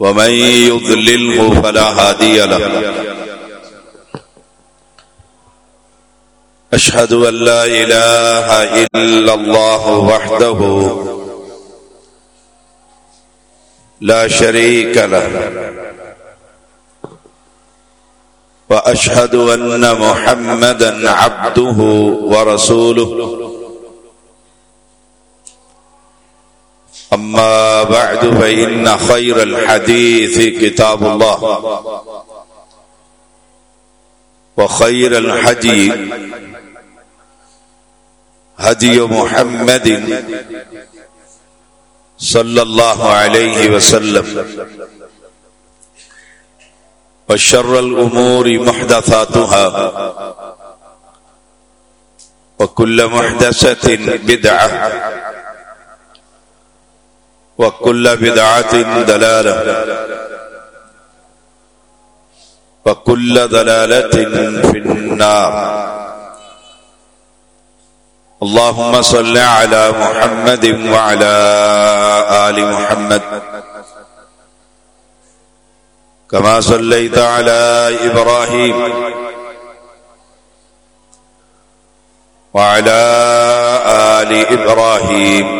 ومن يضلله فلا هادي له. أشهد أن لا إله إلا الله وحده لا شريك له. وأشهد أن محمدا عبده ورسوله. أما بعد فإن خير الحديث كتاب الله وخير الحديث هدي محمد صلى الله عليه وسلم وشر الأمور محدثاتها وكل محدثة بدعة وكل بدعة دلالة وكل دلالة في النار اللهم صل على محمد وعلى آل محمد كما صليت على إبراهيم وعلى آل إبراهيم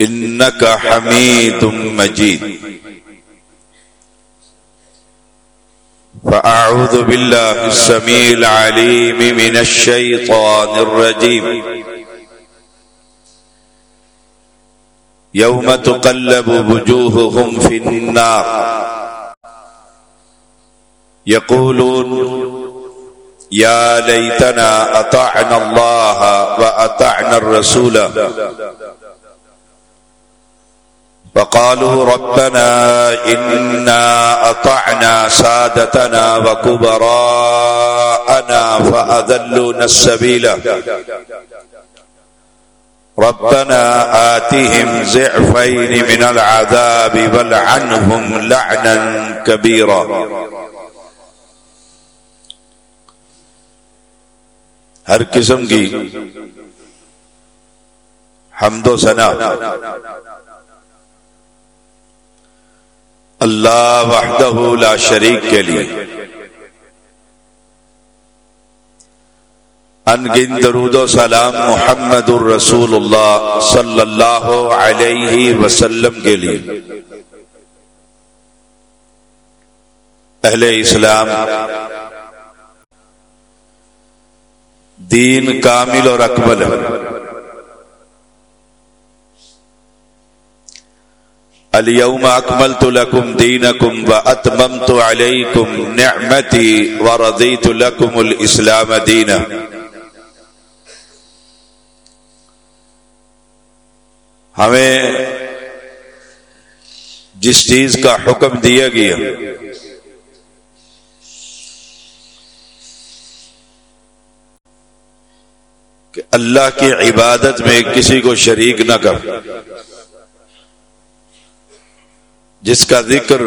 إنك حميد مجيد. فأعوذ بالله السميع العليم من الشيطان الرجيم. يوم تقلب وجوههم في النار. يقولون، يا ليتنا أطعنا الله وأطعنا الرسول. فقالوا ربنا إنا أطعنا سادتنا وكبراءنا فأذلونا السبيل. ربنا آتهم زعفين من العذاب والعنهم لعنا كبيرا. ہر قسم کی حمد و ثنا اللہ وحدہ لا شریک کے لیے۔ ان گن درود و سلام محمد الرسول اللہ صلی اللہ علیہ وسلم کے لیے۔ اہل اسلام، دین کامل اور اکمل۔ ہے اليوم اكملت لكم دينكم واتممت عليكم نعمتي ورضيت لكم الاسلام دينا. ہمیں جس چیز کا حکم دیا گیا، کہ اللہ کی عبادت میں کسی کو شریک نہ کر۔ جس کا ذکر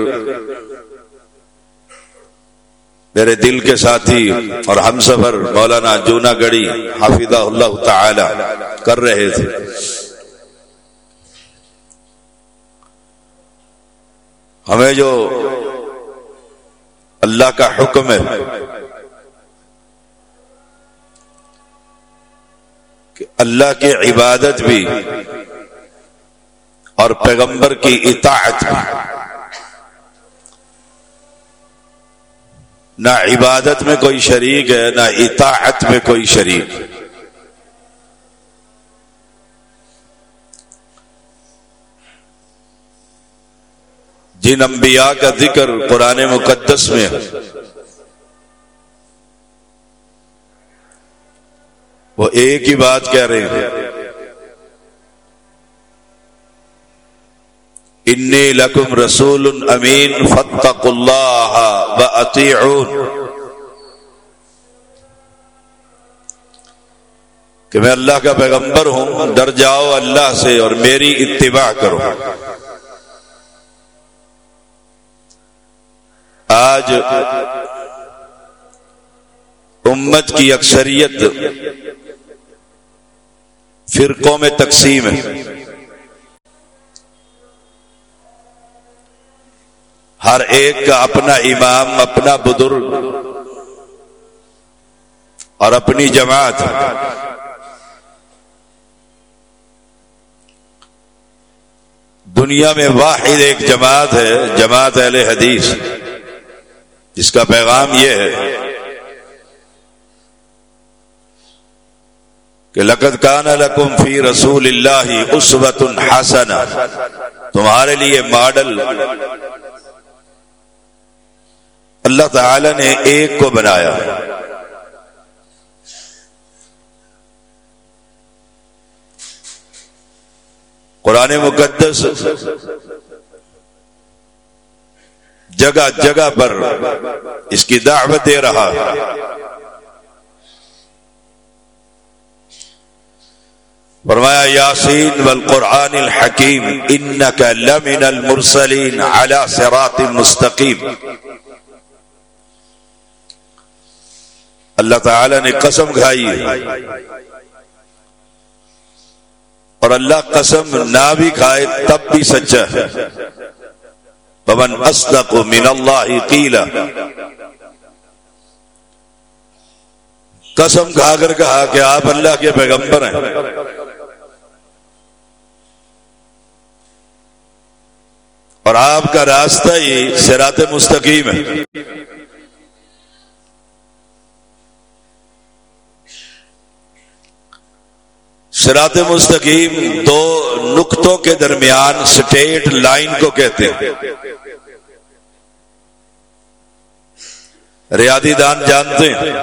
میرے دل کے ساتھی اور ہم سفر مولانا جونا گڑی حافظہ اللہ تعالی کر رہے تھے۔ ہمیں جو اللہ کا حکم ہے کہ اللہ کی عبادت بھی اور پیغمبر کی اطاعت میں نہ عبادت میں کوئی شریک ہے، نہ اطاعت میں کوئی شریک۔ جن انبیاء کا ذکر قرآن مقدس میں وہ ایک ہی بات کہہ رہے ہیں۔ انی لکم رسول امین فتق اللہ و کہ میں اللہ کا پیغمبر ہوں، ڈر جاؤ اللہ سے اور میری اتباع کرو۔ آج امت کی اکثریت فرقوں میں تقسیم ہے۔ ہر ایک کا اپنا امام، اپنا بزرگ اور اپنی جماعت۔ دنیا میں واحد ایک جماعت ہے، جماعت اہل حدیث۔ جس کا پیغام یہ ہے کہ لقت کان لکم فی رسول اللہ اسوت الحسن تمہارے لیے ماڈل اللہ تعالی نے ایک کو بنایا۔ قرآن مقدس جگہ جگہ پر اس کی دعوت دے رہا۔ فرمایا، یاسین والقرآن الحکیم، انکا لمن المرسلین علی صراط مستقیم۔ اللہ تعالی نے قسم کھائی اور اللہ قسم نہ بھی کھائے تب بھی سچا ہے۔ پون اصدق من اللہ قیلا۔ قسم کھا کر کہا کہ آپ اللہ کے پیغمبر ہیں۔ اور آپ کا راستہ ہی سرات مستقیم ہے۔ سرات مستقیم دو نقطوں کے درمیان سٹیٹ لائن کو کہتے ہیں۔ ریادی دان جانتے ہیں۔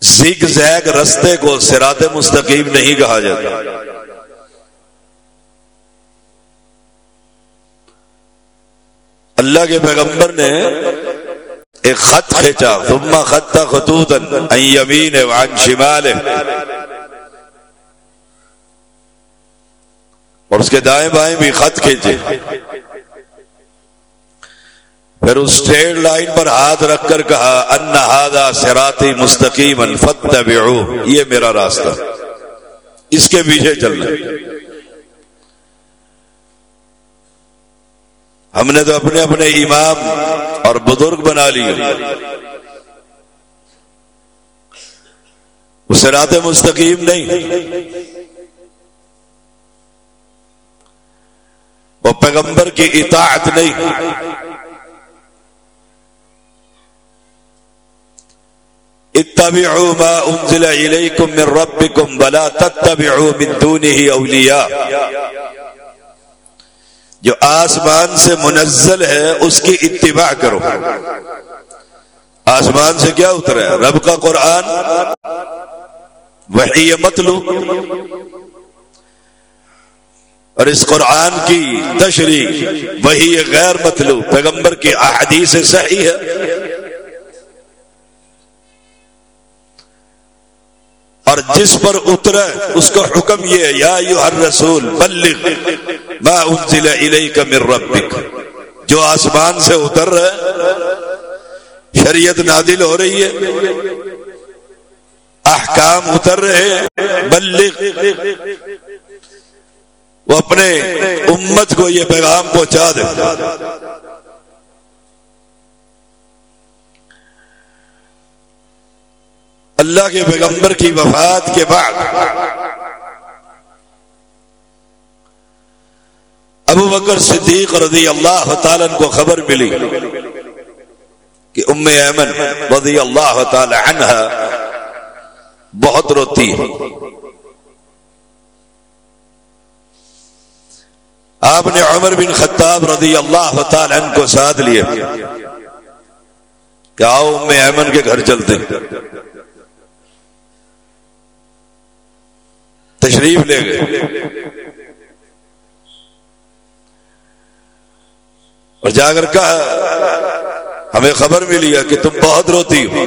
زیگ زیگ رستے کو سرات مستقیم نہیں کہا جاتا۔ اللہ کے پیغمبر نے ایک خط کھینچا ثم خط خطوطا یمین وعن شمال اور اس کے دائیں بائیں بھی خط کھینچے۔ پھر اس اسٹیٹ لائن پر ہاتھ رکھ کر کہا، ان ہادا سراتی مستقیم الفت یہ میرا راستہ۔ اس کے پیچھے چلنا۔ ہم نے تو اپنے اپنے امام اور بزرگ بنا لیے۔ وہ سرات مستقیم نہیں۔ وہ پیغمبر کی اطاعت نہیں۔ اتبعوا ما انزل الیکم من ربکم ولا تتبعوا من دونه اولیاء۔ جو آسمان سے منزل ہے، اس کی اتباع کرو۔ آسمان سے کیا اترا ہے؟ رب کا قرآن۔ وحی مطلوب۔ اور اس قرآن کی تشریح وہی غیر مطلوب۔ پیغمبر کی احادیث صحیح ہے۔ اور جس پر اترے، اس کا حکم یہ یا یو ہر رسول بلغ ما انزل الیک من ربک۔ جو آسمان سے اتر رہے، شریعت نادل ہو رہی ہے، احکام اتر رہے بلغ۔ وہ اپنے امت کو یہ پیغام پہنچا دے۔ اللہ کے پیغمبر کی وفات کے بعد ابو بکر صدیق رضی اللہ تعالیٰ کو خبر ملی کہ ام ایمن رضی اللہ تعالی عنہ بہت روتی ہے۔ آپ نے عمر بن خطاب رضی اللہ تعالی عنہ کو ساتھ لیے کہ آؤ ام ایمن کے گھر چلتے تشریف لے گئے۔ اور جا کر کہا، ہمیں خبر ملی ہے کہ تم بہت روتی ہو۔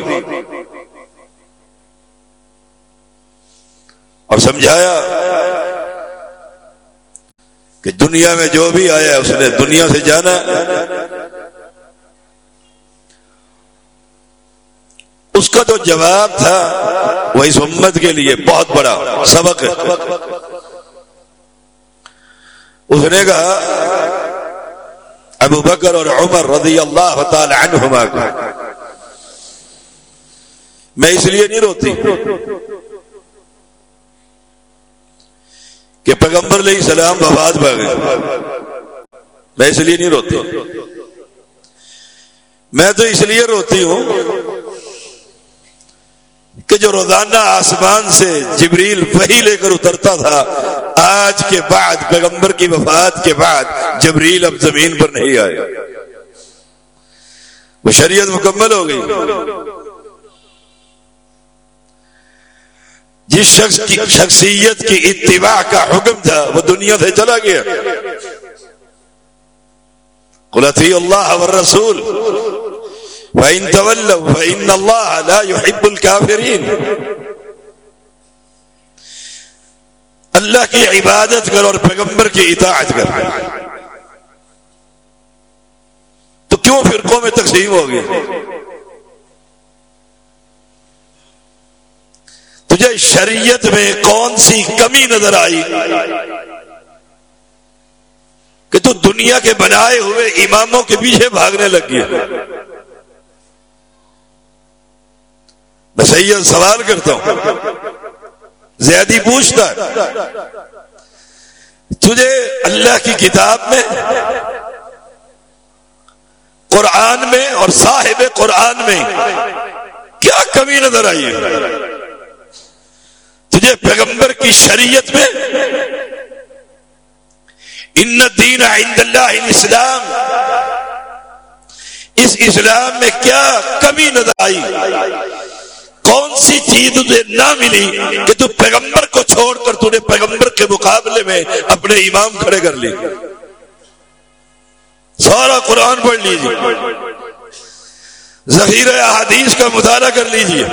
اور سمجھایا کہ دنیا میں جو بھی آیا اس نے دنیا سے جانا اس کا جو جواب تھا وہ اس امت کے لیے بہت بڑا سبق ہے۔ اس نے کہا، ابو بکر اور عمر رضی اللہ تعالی عنہما کو، میں اس لیے نہیں روتی کہ پیغمبر علیہ السلام بفاد پا گئے میں اس لیے نہیں روتی۔ میں تو اس لیے روتی ہوں کہ جو روزانہ آسمان سے جبریل وہی لے کر اترتا تھا، آج کے بعد، پیغمبر کی وفات کے بعد جبریل اب زمین پر نہیں آئے۔ وہ شریعت مکمل ہو گئی۔ جس شخص کی شخصیت کی اتباع کا حکم تھا، وہ دنیا سے چلا گیا۔ قلتی اللہ والرسول وَإِن تَوَلَّوْا فَإِنَّ اللَّهَ لَا يُحِبُّ الْكَافِرِينَ. اللہ کی عبادت کر اور پیغمبر کی اطاعت کر. تو کیوں فرقوں میں تقسیم ہوگی تجھے شریعت میں کون سی کمی نظر آئی؟ کہ تو دنیا کے بنائے ہوئے اماموں کے پیچھے بھاگنے لگ گیا۔ میں صحیح سوال کرتا ہوں۔ زیادی پوچھتا تجھے اللہ کی کتاب میں قرآن میں اور صاحب قرآن میں کیا کمی نظر آئی ہے؟ تجھے پیغمبر کی شریعت میں ان دین عند اللہ اسلام اس اسلام میں کیا کمی نظر آئی؟ کون سی چیز تجھے نہ ملی کہ تو پیغمبر کو چھوڑ کر تو نے پیغمبر کے مقابلے میں اپنے امام کھڑے کر لی؟ سارا قرآن پڑھ لیجیے ذخیر احادیث کا مطالعہ کر لیجیے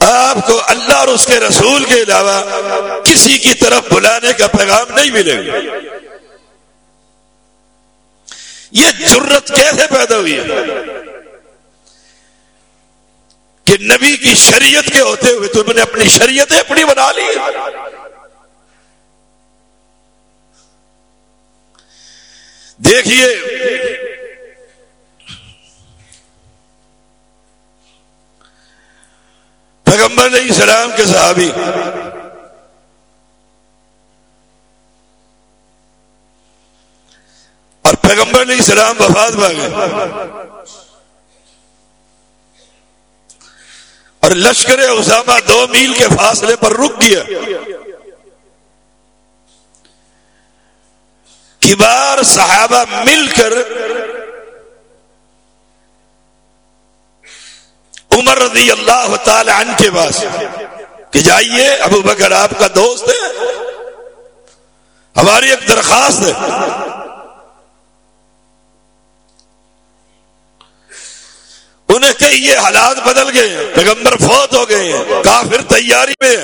آپ کو اللہ اور اس کے رسول کے علاوہ کسی کی طرف بلانے کا پیغام نہیں ملے گا۔ یہ ضرورت کیسے پیدا ہوئی ہے؟ نبی کی شریعت کے ہوتے ہوئے تم نے اپنی شریعتیں اپنی بنا لی دیکھیے، پیغمبر علیہ السلام کے صحابی، اور پیغمبر علیہ السلام وفات بھاگے اور لشکر اسامہ دو میل کے فاصلے پر رک گیا۔ کبار صحابہ مل کر عمر رضی اللہ تعالی عنہ کے پاس کہ جائیے، ابو بکر آپ کا دوست ہے، ہماری ایک درخواست ہے۔ انہیں کہ یہ حالات بدل گئے ہیں پیغمبر فوت ہو گئے ہیں کافر تیاری میں۔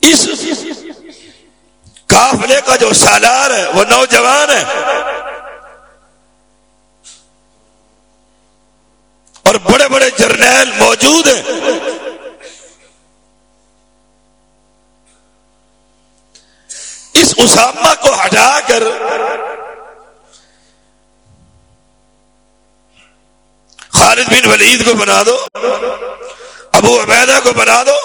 اس کافلے کا جو سالار ہے، وہ نوجوان ہے۔ اور بڑے بڑے جرنیل موجود ہیں۔ اس اسامہ کو ہٹا کر خالد بن ولید کو بنا دو، ابو عبیدہ کو بنا دو۔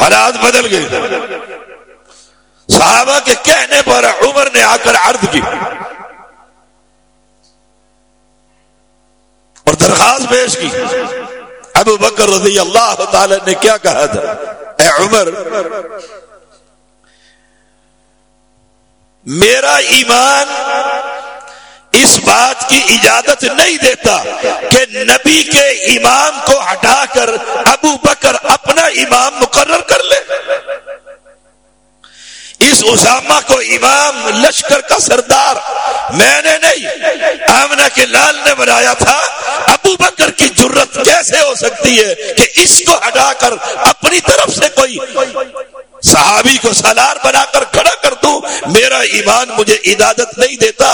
حالات بدل گئے۔ صحابہ کے کہنے پر عمر نے آ کر عرض کی۔ اور درخواست پیش کی۔ ابو بکر رضی اللہ تعالی نے کیا کہا تھا؟ اے عمر، میرا ایمان بات کی اجازت نہیں دیتا کہ نبی کے امام کو ہٹا کر ابو بکر اپنا امام مقرر کر لے۔ اس اسامہ کو امام لشکر کا سردار میں نے نہیں آمنا کے لال نے بنایا تھا۔ ابو بکر کی ضرورت کیسے ہو سکتی ہے کہ اس کو ہٹا کر اپنی طرف سے کوئی صحابی کو سالار بنا کر کھڑا کر دوں، میرا ایمان مجھے اجازت نہیں دیتا۔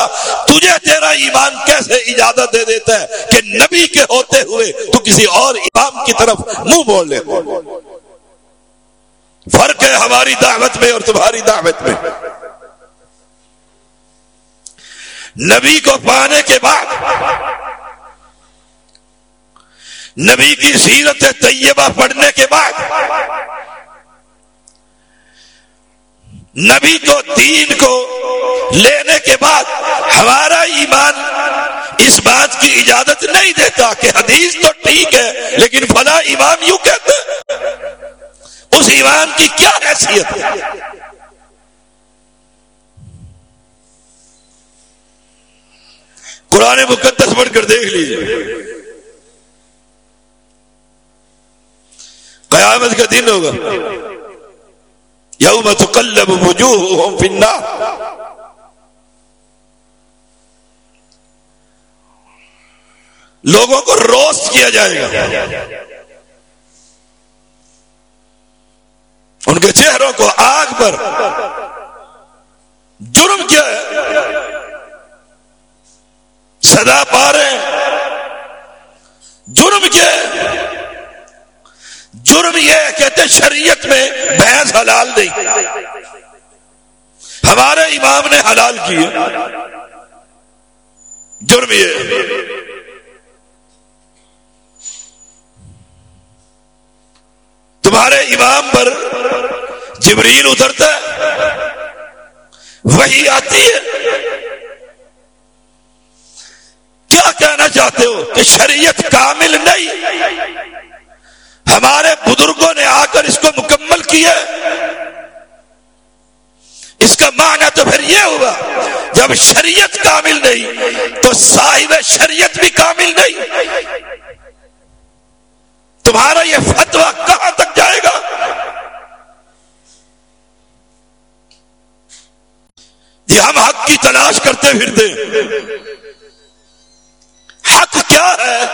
تجھے تیرا ایمان کیسے اجازت دے دیتا ہے کہ نبی کے ہوتے ہوئے تو کسی اور امام کی طرف منہ بول لے؟ فرق ہے ہماری دعوت میں اور تمہاری دعوت میں۔ نبی کو پانے کے بعد، نبی کی سیرت طیبہ پڑھنے کے بعد نبی کو، دین کو لینے کے بعد ہمارا ایمان اس بات کی اجازت نہیں دیتا کہ حدیث تو ٹھیک ہے، لیکن فلاں امام یوں کہتے اس ایمان کی کیا حیثیت ہے؟ قرآن مقدس پڑھ کر دیکھ لیجیے قیامت کا دن ہوگا۔ یوم تقلب وجوہهم فی النار. لوگوں کو روسٹ کیا جائے گا. ان کے چہروں کو آگ پر جرم کیا ہے. سدا پا رہے ہیں. جرم کیا ہے. جرم یہ کہتے شریعت میں بھینس حلال نہیں ہمارے امام نے حلال کیے جرم یہ تمہارے امام پر جبریل اترتا ہے۔ وہی آتی ہے۔ کیا کہنا چاہتے ہو کہ شریعت کامل نہیں؟ ہمارے بزرگوں نے آ کر اس کو مکمل کیا۔ اس کا معنی تو پھر یہ ہوا، جب شریعت کامل نہیں، تو صاحب شریعت بھی کامل نہیں۔ تمہارا یہ فتوا کہاں تک جائے گا؟ یہ ہم حق کی تلاش کرتے پھرتے۔ حق کیا ہے؟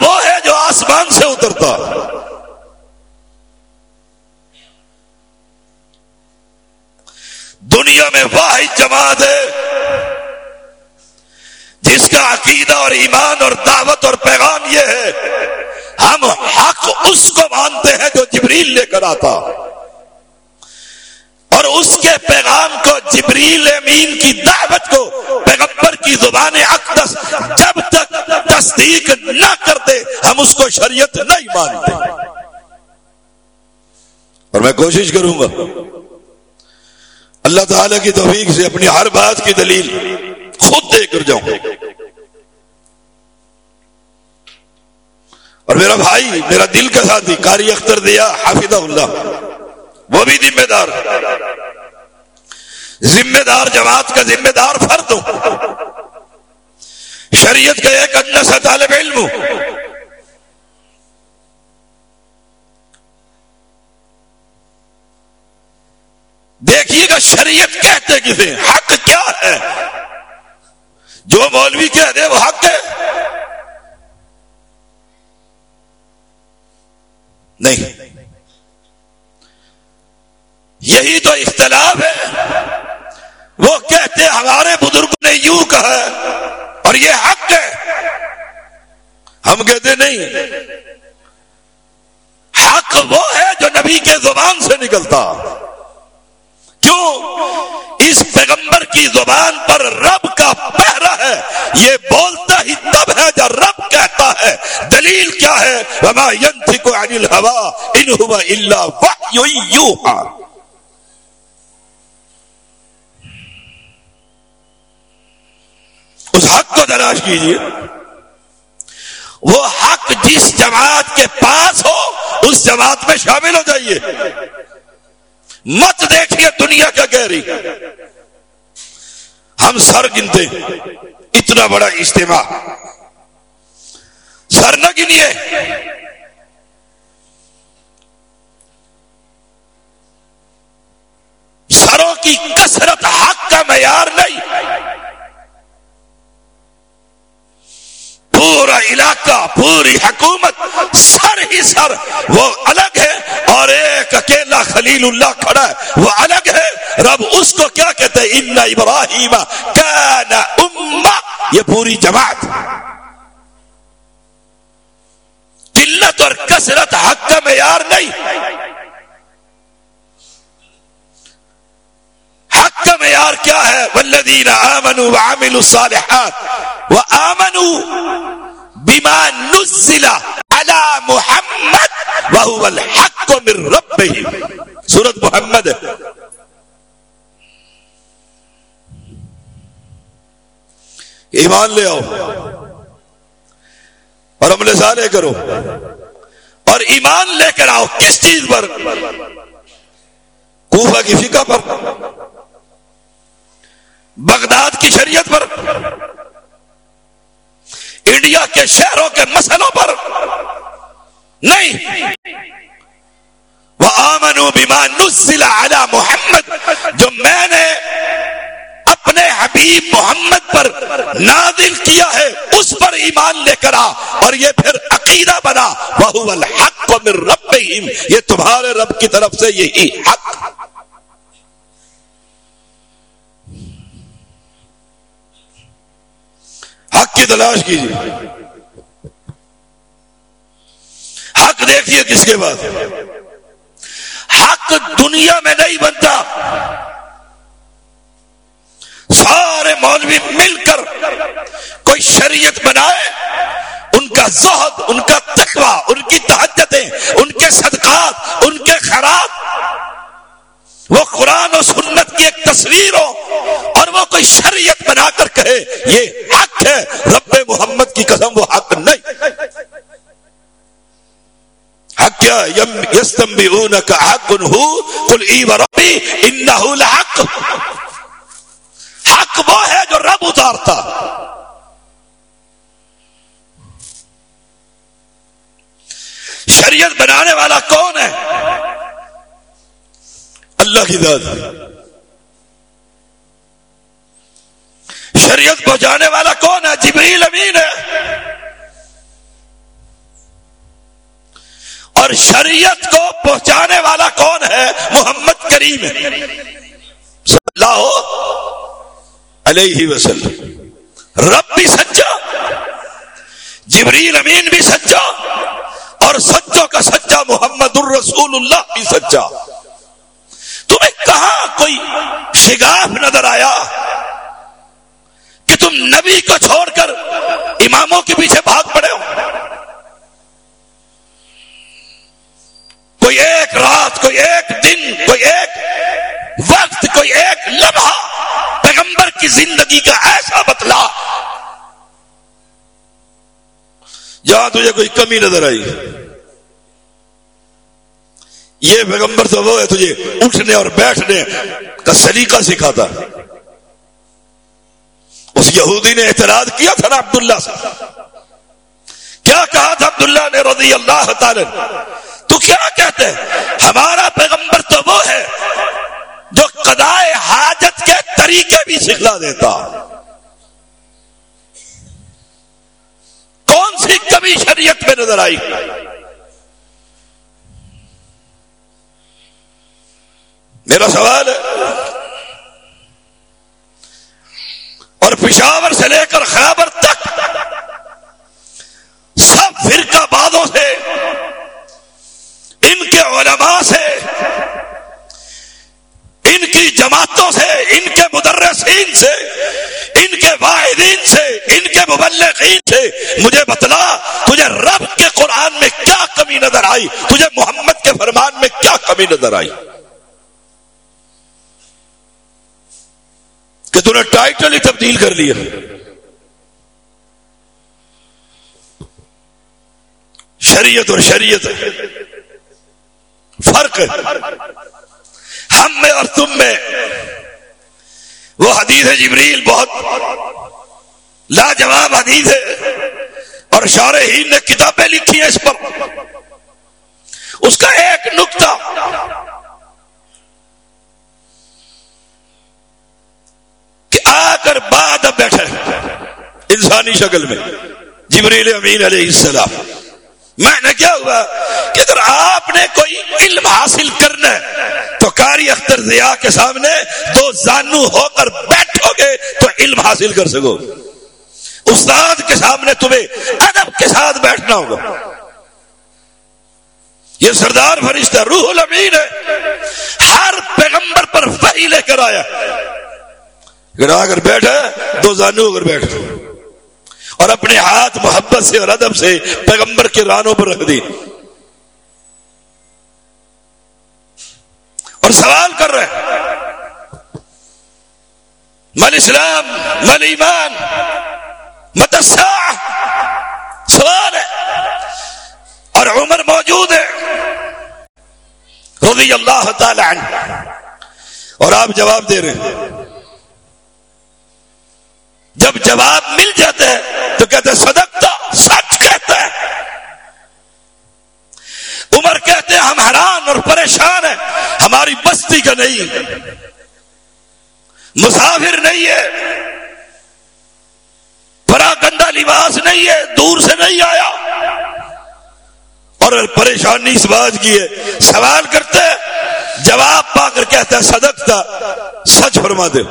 وہ ہے جو آسمان سے اترتا۔ دنیا میں واحد جماعت ہے، جس کا عقیدہ اور ایمان اور دعوت اور پیغام یہ ہے، ہم حق اس کو مانتے ہیں جو جبریل لے کر آتا۔ اور اس کے پیغام کو جبریل امین کی دعوت کو پیغمبر کی زبان اقدس جب تک تصدیق نہ کرتے، ہم اس کو شریعت نہیں مانتے۔ اور میں کوشش کروں گا۔ اللہ تعالی کی توفیق سے اپنی ہر بات کی دلیل خود دے کر جاؤں۔ اور میرا بھائی، میرا دل کا ساتھی کاری اختر دیا حافظ اللہ۔ وہ بھی ذمہ دار۔ ذمہ دار جماعت کا ذمہ دار فرد ہوں۔ شریعت کا ایک اندر سا طالب علم۔ ہوں دیکھیے گا شریعت کہتے کسے حق کیا ہے؟ جو مولوی کہہ دے وہ حق ہے۔ نہیں۔ یہی تو اختلاف ہے، وہ کہتے ہمارے بزرگ نے یوں کہا اور یہ حق ہے۔ ہم کہتے نہیں، حق وہ ہے جو نبی کے زبان سے نکلتا۔ کیوں؟ اس پیغمبر کی زبان پر رب کا دریا بہ رہا ہے، یہ بولتا ہی تب ہے جب رب کہتا ہے۔ دلیل کیا ہے؟ وما ينطق عن الهوى ان هو الا وحي يوحى۔ اس حق کو تلاش کیجیے۔ وہ حق جس جماعت کے پاس ہو، اس جماعت میں شامل ہو جائیے۔ مت دیکھیے دنیا کا گہری ہم سر گنتے اتنا بڑا اجتماع۔ سر نہ گنیے سروں کی کثرت حق کا معیار نہیں۔ پورا علاقہ، پوری حکومت، سر ہی سر، وہ الگ ہے اور ایک اکیلا خلیل اللہ کھڑا ہے، وہ الگ ہے۔ رب اس کو کیا کہتے ہیں؟ ان ابراہیم کان امہ. یہ پوری جماعت۔ قلت اور کثرت حق کا معیار نہیں۔ کا معیار کیا ہے ولدین آمنوا وعملوا الصالحات وآمنوا بما نزل على محمد وهو الحق من ربهم۔ سورت محمد۔ ایمان لے آؤ۔ اور عمل سارے کرو۔ اور ایمان لے کر آؤ۔ کس چیز پر؟ کوفہ کی فقہ پر۔ بغداد کی شریعت پر، انڈیا کے شہروں کے مسئلوں پر۔ نہیں۔ وہ آمن نزل علی محمد، جو میں نے اپنے حبیب محمد پر نادل کیا ہے، اس پر ایمان لے کر آ۔ اور یہ پھر عقیدہ بنا۔ وہ الحق من ربہم یہ تمہارے رب کی طرف سے یہی حق۔ حق کی تلاش کیجیے۔ حق دیکھیے کس کے بعد۔ حق دنیا میں نہیں بنتا۔ سارے مولوی مل کر کوئی شریعت بنائے، ان کا زہد، ان کا تقوی، ان کی تحجتیں، ان کے صدقات، ان کے خراب وہ قرآن و سنت کی ایک تصویر ہو اور وہ کوئی شریعت بنا کر کہے، یہ حق ہے، رب محمد کی قسم، وہ حق نہیں۔ حق کیا؟ یستم بھی کا حق کل ای ان حق حق وہ ہے جو رب اتارتا۔ شریعت بنانے والا کون ہے؟ اللہ کی ذات۔ شریعت پہنچانے والا کون ہے؟ جبریل امین ہے۔ اور شریعت کو پہنچانے والا کون ہے؟ محمد کریم۔ صلی اللہ علیہ وسلم۔ رب بھی سچا، جبریل امین بھی سچا، اور سچوں کا سچا محمد الرسول اللہ بھی سچا۔ تمہیں کہاں کوئی شگاف نظر آیا کہ تم نبی کو چھوڑ کر اماموں کے پیچھے بھاگ پڑے ہو؟ کوئی ایک رات، کوئی ایک دن، کوئی ایک وقت، کوئی ایک لمحہ پیغمبر کی زندگی کا ایسا بتلا جہاں تجھے کوئی کمی نظر آئی۔ یہ پیغمبر تو وہ ہے تجھے اٹھنے اور بیٹھنے کا سلیقہ سکھاتا اس یہودی نے اعتراض کیا تھا نا عبداللہ سے۔ کیا کہا تھا عبداللہ نے رضی اللہ تعالی تو کیا کہتے ہمارا پیغمبر تو وہ ہے جو قدائے حاجت کے طریقے بھی سکھلا دیتا۔ کون سی کمی شریعت میں نظر آئی؟ میرا سوال ہے۔ اور پشاور سے لے کر خیبر تک سب فرقہ بادوں سے، ان کے علماء سے، ان کی جماعتوں سے، ان کے مدرسین سے، ان کے موحدین سے، ان کے مبلغین سے، مجھے بتلا، تجھے رب کے قرآن میں کیا کمی نظر آئی؟ تجھے محمد کے فرمان میں کیا کمی نظر آئی؟ کہ تھی ٹائٹل ہی تبدیل کر لیا۔ شریعت اور شریعت۔ فرق ہے۔ ہم میں اور تم میں۔ وہ حدیث ہے جبریل، بہت لاجواب حدیث ہے۔ اور ہی نے کتابیں لکھی ہیں اس پر۔ اس کا ایک نقطہ کہ آ کر بعد اب بیٹھے انسانی شکل میں۔ جبریل امین علیہ السلام۔ میں نے کیا ہوا کہ اگر آپ نے کوئی علم حاصل کرنا ہے، تو کاری اختر ضیاء کے سامنے دو زانو ہو کر بیٹھو گے تو علم حاصل کر سکو۔ استاد کے سامنے تمہیں ادب کے ساتھ بیٹھنا ہوگا۔ یہ سردار فرشتہ روح الامین ہے۔ ہر پیغمبر پر وحی لے کر آیا۔ اگر آ کر دو زانو اگر بیٹھ اور اپنے ہاتھ محبت سے اور ادب سے پیغمبر کے رانوں پر رکھ دی۔ اور سوال کر رہے مل اسلام مل ایمان متسا سوال ہے۔ اور عمر موجود ہے۔ رضی اللہ تعالی عنہ۔ اور آپ جواب دے رہے ہیں۔ جب جواب مل جاتا ہے تو کہتے صدقتا سچ کہتا ہے عمر کہتے ہیں ہم حیران اور پریشان ہیں، ہماری بستی کا نہیں، مسافر نہیں ہے، بڑا گندا لباس نہیں ہے، دور سے نہیں آیا۔ اور پریشانی اس بات کی ہے، سوال کرتے جواب پا کر کہتا ہے صدق تھا سچ فرما دے۔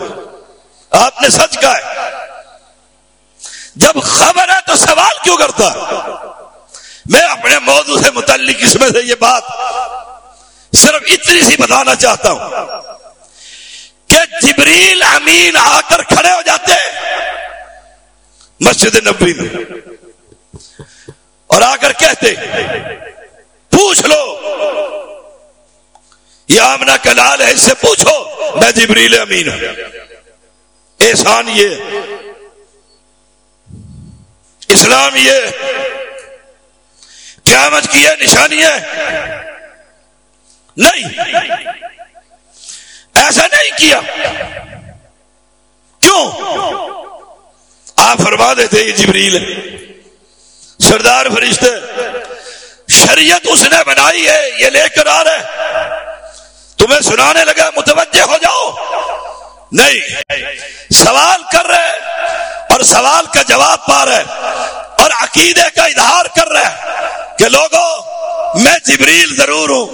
آپ نے سچ کہا ہے۔ جب خبر ہے تو سوال کیوں کرتا میں اپنے موضوع سے متعلق اس میں سے یہ بات صرف اتنی سی بتانا چاہتا ہوں کہ جبریل امین آ کر کھڑے ہو جاتے مسجد نبی میں اور آ کر کہتے، پوچھ لو یہ آمنا کلال ہے اس سے پوچھو، میں جبریل امین ہوں۔ احسان یہ اسلام یہ قیامت کی ہے نشانی ہے۔ نہیں۔ ایسا نہیں کیا۔ کیوں؟ آپ فرما دیتے یہ جبریل سردار فرشتے شریعت اس نے بنائی ہے، یہ لے کر آ رہے تمہیں سنانے لگا، متوجہ ہو جاؤ۔ نہیں۔ سوال کر رہے ہر سوال کا جواب پا رہے اور عقیدے کا اظہار کر رہے کہ لوگوں، میں جبریل ضرور ہوں۔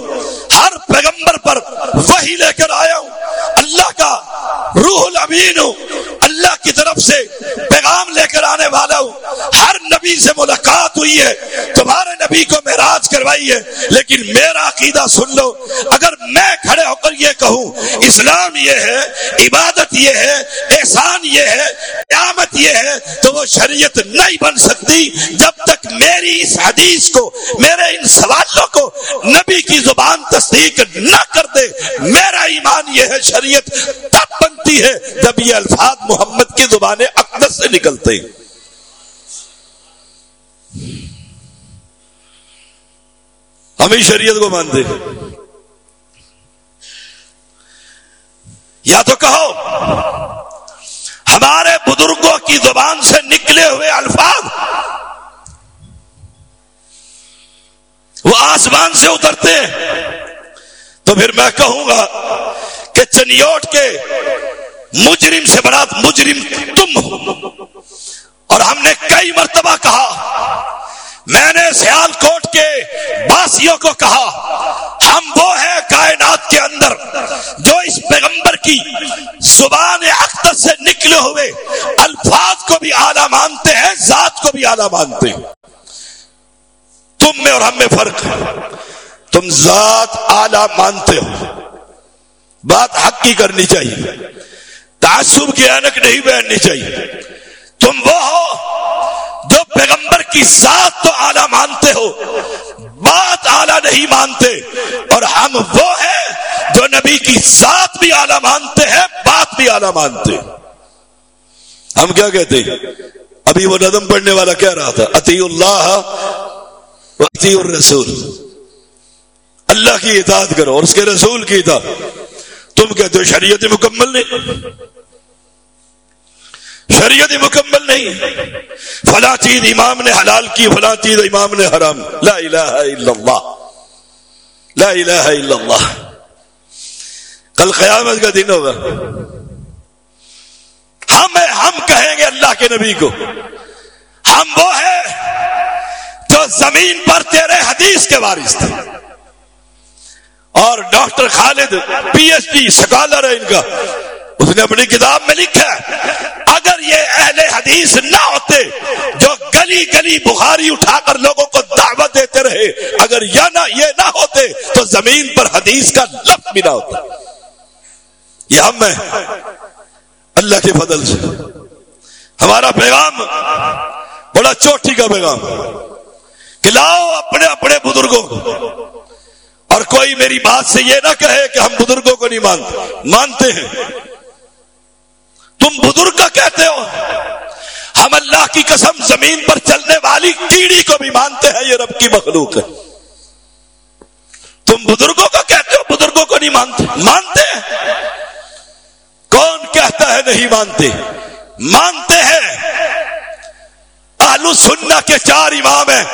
ہر پیغمبر پر وہی لے کر آیا ہوں۔ اللہ کا روح الامین ہوں۔ اللہ کی طرف سے پیغام لے کر آنے والا ہوں۔ ہر نبی سے ملاقات ہوئی ہے۔ تمہارے نبی کو میراج کروائی ہے۔ لیکن میرا عقیدہ سن لو۔ اگر میں کھڑے ہو کر یہ کہوں، اسلام یہ ہے، عبادت یہ ہے، احسان یہ ہے، قیامت یہ ہے، تو وہ شریعت نہیں بن سکتی جب تک میری اس حدیث کو، میرے ان سوالوں کو نبی کی زبان تصدیق نہ کر دے۔ میرا ایمان یہ ہے، شریعت تب بنتی ہے جب یہ الفاظ محمد کی زبان اقدس سے نکلتے۔ ہمیں شریعت کو مانتے یا تو کہو، ہمارے بزرگوں کی زبان سے نکلے ہوئے الفاظ وہ آسمان سے اترتے ہیں۔ تو پھر میں کہوں گا کہ چنیوٹ کے مجرم سے برات مجرم تم ہو۔ اور ہم نے کئی مرتبہ کہا، میں نے سیال کوٹ کے باسیوں کو کہا، ہم وہ ہیں کائنات کے اندر جو اس پیغمبر کی زبان اختر سے نکلے ہوئے الفاظ کو بھی اعلیٰ مانتے ہیں، ذات کو بھی اعلیٰ مانتے ہیں۔ تم میں اور ہم میں فرق ہے۔ تم ذات اعلی مانتے ہو۔ بات حق کی کرنی چاہیے۔ تعصب کی اینک نہیں بہننی چاہیے۔ تم وہ ہو جو پیغمبر کی ذات تو اعلی مانتے ہو۔ بات اعلی نہیں مانتے۔ اور ہم وہ ہیں جو نبی کی ذات بھی اعلی مانتے ہیں، بات بھی اعلی مانتے۔ ہم کیا کہتے ہیں؟ ابھی وہ نظم پڑھنے والا کہہ رہا تھا اتی اللہ اتی الرسول۔ اللہ کی اطاعت کرو اور اس کے رسول کی اطاعت تم کہتے ہو شریعت مکمل نہیں۔ شریعت مکمل نہیں۔ فلاں چیز امام نے حلال کی، فلاں چیز امام نے حرام۔ لا الہ الا اللہ۔ لا الہ الا اللہ۔ کل قیامت کا دن ہوگا۔ ہم ہم کہیں گے اللہ کے نبی کو۔ ہم وہ ہیں جو زمین پر تیرے حدیث کے وارث تھے۔ اور doctor Khalid P H D scholar ہے ان کا۔ اس نے اپنی کتاب میں لکھا اگر یہ اہل حدیث نہ ہوتے، جو گلی گلی بخاری اٹھا کر لوگوں کو دعوت دیتے رہے، اگر یہ نہ یہ نہ ہوتے، تو زمین پر حدیث کا لفظ بھی نہ ہوتا۔ یہ ہم ہیں، اللہ کے فضل سے۔ ہمارا پیغام بڑا چوٹی کا پیغام کھلاؤ اپنے اپنے بزرگوں کو۔ کوئی میری بات سے یہ نہ کہے کہ ہم بزرگوں کو نہیں مانتے۔ مانتے ہیں۔ تم بزرگ کا کہتے ہو۔ ہم اللہ کی قسم زمین پر چلنے والی کیڑی کو بھی مانتے ہیں، یہ رب کی مخلوق ہے۔ تم بزرگوں کا کہتے ہو، بزرگوں کو نہیں مانتے۔ مانتے ہیں۔ کون کہتا ہے نہیں مانتے؟ مانتے ہیں۔ آلو سننا کے چار امام ہیں۔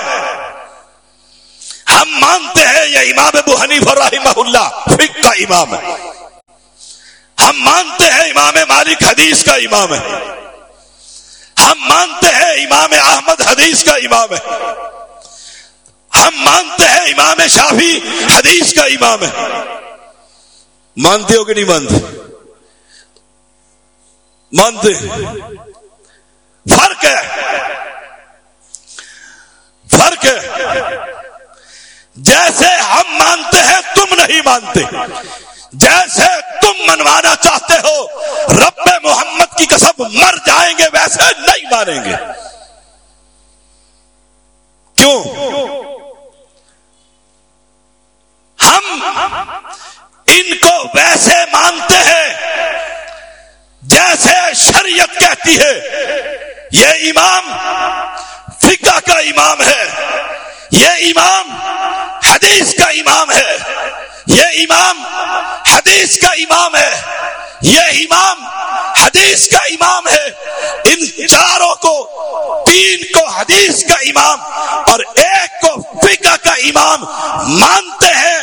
ہم مانتے ہیں یہ امام ابو حنیف رحمہ اللہ فک کا امام ہے۔ ہم مانتے ہیں امام مالک حدیث کا امام ہے۔ ہم مانتے ہیں امام احمد حدیث کا امام ہے۔ ہم مانتے ہیں امام شافی حدیث کا امام ہے۔ مانتے ہو کہ نہیں مانتے؟ مانتے۔ فرق ہے۔ فرق ہے۔ جیسے ہم مانتے ہیں، تم نہیں مانتے۔ جیسے تم منوانا چاہتے ہو، رب محمد کی قسم، مر جائیں گے، ویسے نہیں مانیں گے۔ کیوں؟ ہم ان کو ویسے مانتے ہیں جیسے شریعت کہتی ہے۔ یہ امام، فقہ کا امام ہے۔ یہ امام حدیث کا امام ہے۔ یہ امام حدیث کا امام ہے۔ یہ امام، حدیث کا امام ہے۔ ان چاروں کو، تین کو حدیث کا امام اور ایک کو فقہ کا امام مانتے ہیں،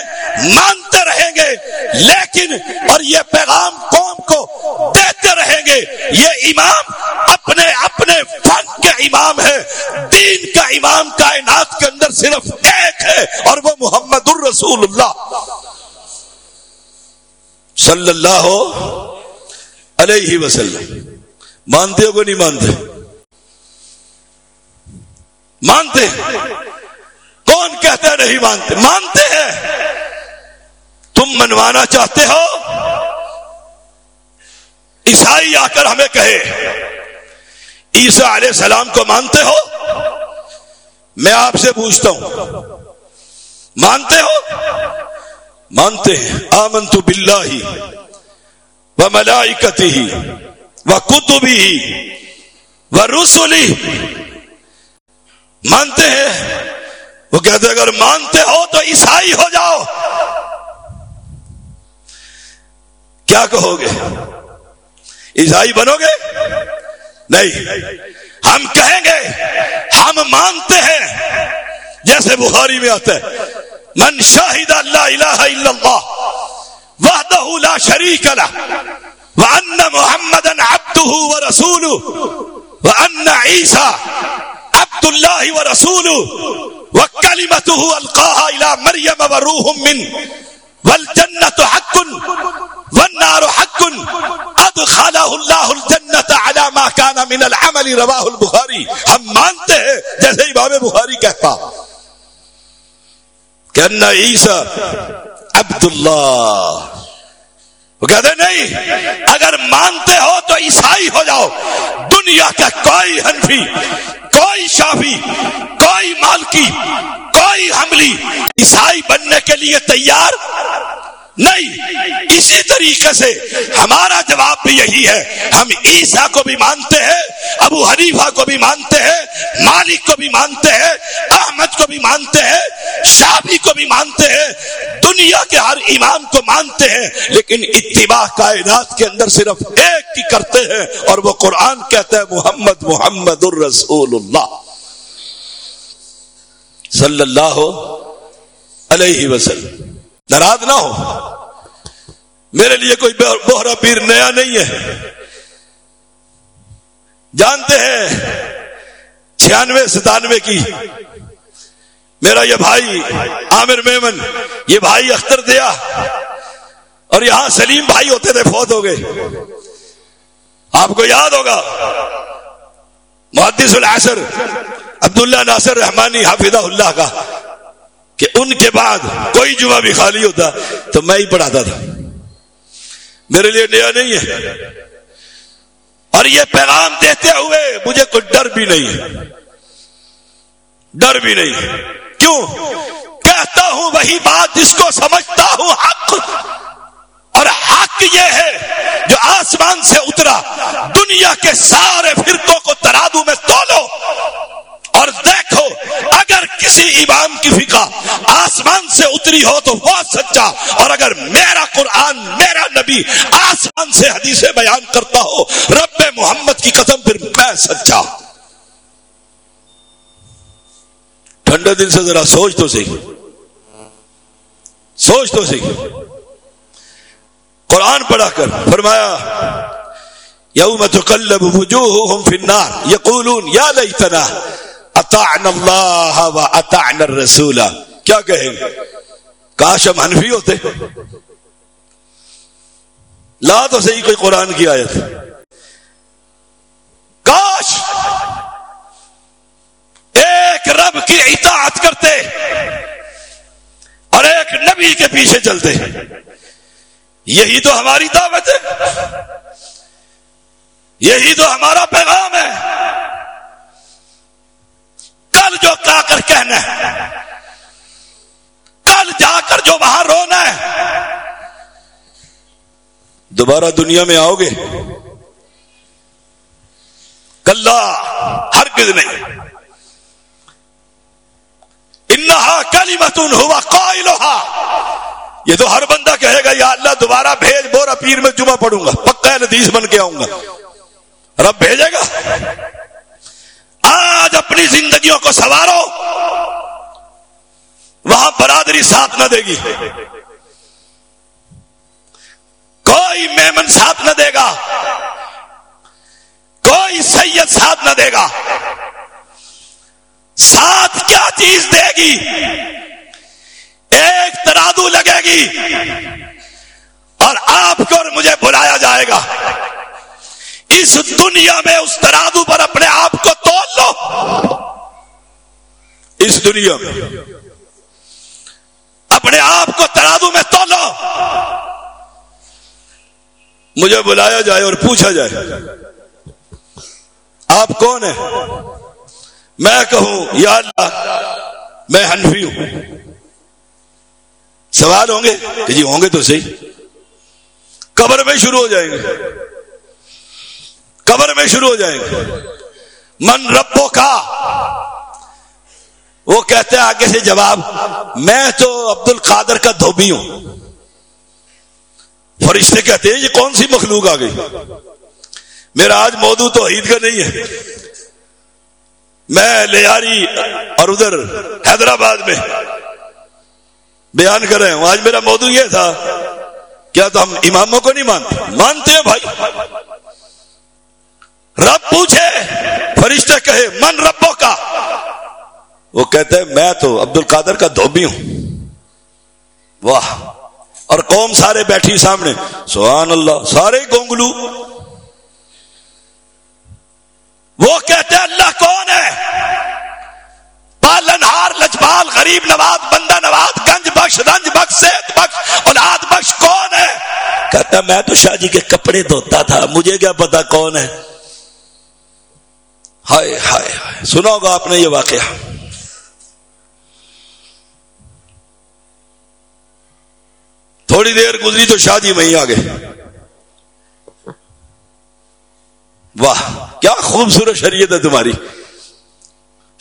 مانتے رہیں گے۔ لیکن، اور یہ پیغام قوم کو دیتے رہیں گے، یہ امام اپنے اپنے فن کے امام ہے۔ دین کا امام کائنات کے اندر صرف ایک ہے اور وہ محمد الرسول اللہ۔ صلی اللہ علیہ وسلم۔ مانتے ہو کہ نہیں مانتے؟ مانتے کون کہتا ہے نہیں مانتے؟ مانتے ہیں۔ تم منوانا چاہتے ہو؟ عیسائی آ کر ہمیں کہے عیسا علیہ السلام کو مانتے ہو؟ میں آپ سے پوچھتا ہوں، مانتے ہو؟ مانتے ہیں آمن تو بلّہ ہی وہ ملاکتی ہی وہ کتبی ہی وہ رسولی مانتے ہیں؟ وہ کہتے اگر مانتے ہو تو عیسائی ہو جاؤ۔ کیا کہو گے؟ عیسائی بنو گے؟ نہیں۔ ہم کہیں گے، ہم مانتے ہیں۔ جیسے بخاری میں آتا ہے من شاہد اللہ الہ الا اللہ، وحدہ لا شریک له وان محمد عبده ورسوله وان عیسی عبد الله ورسوله وكلمته القاها الى مريم وروح من والجنة حق، والنار حق ادخله الله الجنة على ما كان من العمل، رواه البخاری، ہم مانتے ہیں جیسے امام بخاری کہتا۔ کہ انا عیسیٰ عبد اللہ وہ کہتے نہیں، اگر مانتے ہو تو عیسائی ہو جاؤ۔ دنیا کا کوئی حنفی، کوئی شافی، کوئی مالکی، کوئی حملی، عیسائی بننے کے لیے تیار نہیں، اسی طریقے سے ہمارا جواب بھی یہی ہے، ہم عیسا کو بھی مانتے ہیں، ابو حریفہ کو بھی مانتے ہیں، مالک کو بھی مانتے ہیں، احمد کو بھی مانتے ہیں شافی کو بھی مانتے ہیں، دنیا کے ہر امام کو مانتے ہیں، لیکن اتباع کائنات کے اندر صرف ایک کی کرتے ہیں اور وہ قرآن کہتے ہیں، محمد محمد الرسول اللہ۔ صلی اللہ علیہ وسلم۔ ناراض نہ ہو۔ میرے لیے کوئی بہرا پیر نیا نہیں ہے۔ جانتے ہیں، چھیانوے، ستانوے کی۔ میرا یہ بھائی عامر میمن، یہ بھائی اختر دیا۔ اور یہاں سلیم بھائی ہوتے تھے، فوت ہو گئے۔ آپ کو یاد ہوگا، محدث العصر عبداللہ ناصر رحمانی حافظہ اللہ کا۔ کہ ان کے بعد کوئی جمعہ بھی خالی ہوتا تو میں ہی پڑھاتا تھا۔ میرے لیے نیا نہیں ہے۔ اور یہ پیغام دیتے ہوئے مجھے کوئی ڈر بھی نہیں ہے۔ ڈر بھی نہیں ہے۔ کیوں؟ کہتا ہوں وہی بات جس کو سمجھتا ہوں حق۔ اور حق یہ ہے جو آسمان سے اترا، دنیا کے سارے فرقوں کو ترادو میں تولو۔ کسی امام کی فقہ آسمان سے اتری ہو تو وہ سچا اور اگر میرا قرآن میرا نبی آسمان سے حدیث بیان کرتا ہو، رب محمد کی قسم پھر میں سچا۔ ٹھنڈے دن سے ذرا سوچ تو سی سوچ تو سی قرآن پڑھا کر فرمایا، یوم تقلب وجوہهم فی النار، یقولون، یا لیتنا اطعنا اللہ و اطعنا الرسول. کیا کہیں گے کاش ہم حنفی ہوتے. لا تو صحیح کوئی قرآن کی آیت. کاش ایک رب کی اطاعت کرتے اور ایک نبی کے پیچھے چلتے. یہی تو ہماری دعوت ہے. یہی تو ہمارا پیغام ہے. کل جو کا کر کہنا ہے، کل جا کر جو وہاں رونا ہے، دوبارہ دنیا میں آؤ گے۔ کل ہر نہیں۔ انہا کلی متون ہوا قائل یہ تو ہر بندہ کہے گا، یا اللہ، دوبارہ بھیج، بورا پیر میں جمعہ پڑوں گا، پکا ندیس بن کے آؤں گا۔ رب بھیجے گا۔ آج اپنی زندگیوں کو سوارو وہاں برادری ساتھ نہ دے گی۔ کوئی میمن ساتھ نہ دے گا۔ کوئی سید ساتھ نہ دے گا۔ ساتھ کیا چیز دے گی؟ ایک ترادو لگے گی۔ اور آپ کو اور مجھے بلایا جائے گا۔ اس دنیا میں اس ترادو پر اپنے آپ کو تول لو۔ اس دنیا میں اپنے آپ کو ترادو میں تولو۔ مجھے بلایا جائے اور پوچھا جائے، آپ کون ہیں؟ میں کہوں، یا اللہ، میں ہنفی ہوں۔ سوال ہوں گے کہ جی ہوں گے تو صحیح۔ قبر میں شروع ہو جائیں گے۔ قبر میں شروع ہو جائیں گے من ربوں کا۔ وہ کہتے ہیں آگے سے جواب، میں تو عبد القادر کا دھوبی ہوں۔ فرشتے کہتے ہیں، یہ کون سی مخلوق آ گئی؟ میرا آج موضوع تو عید کا نہیں ہے۔ میں لیاری اور ادھر حیدرآباد میں بیان کر رہے ہوں۔ آج میرا موضوع یہ تھا، کیا تو ہم اماموں کو نہیں مانتے؟ مانتے ہیں بھائی۔ رب پوچھے فرشتے کہے، من ربوں کا؟ وہ کہتے ہیں، میں تو عبد القادر کا دھوبی ہوں۔ واہ، اور قوم سارے بیٹھی سامنے۔ سبحان اللہ، سارے گونگلو۔ وہ کہتے ہیں، اللہ کون ہے؟ پالنہار لجپال، غریب نواز بندہ نواز گنج بخش، رنج بخش صحت بخش، اولاد بخش، کون ہے؟ کہتا میں تو شاہ جی کے کپڑے دھوتا تھا، مجھے کیا پتا کون ہے؟ ہائے ہائے ہائے سنا ہوگا آپ نے یہ واقعہ۔ تھوڑی دیر گزری تو شاہ جی وہیں آ گئے واہ، کیا خوبصورت شریعت ہے تمہاری۔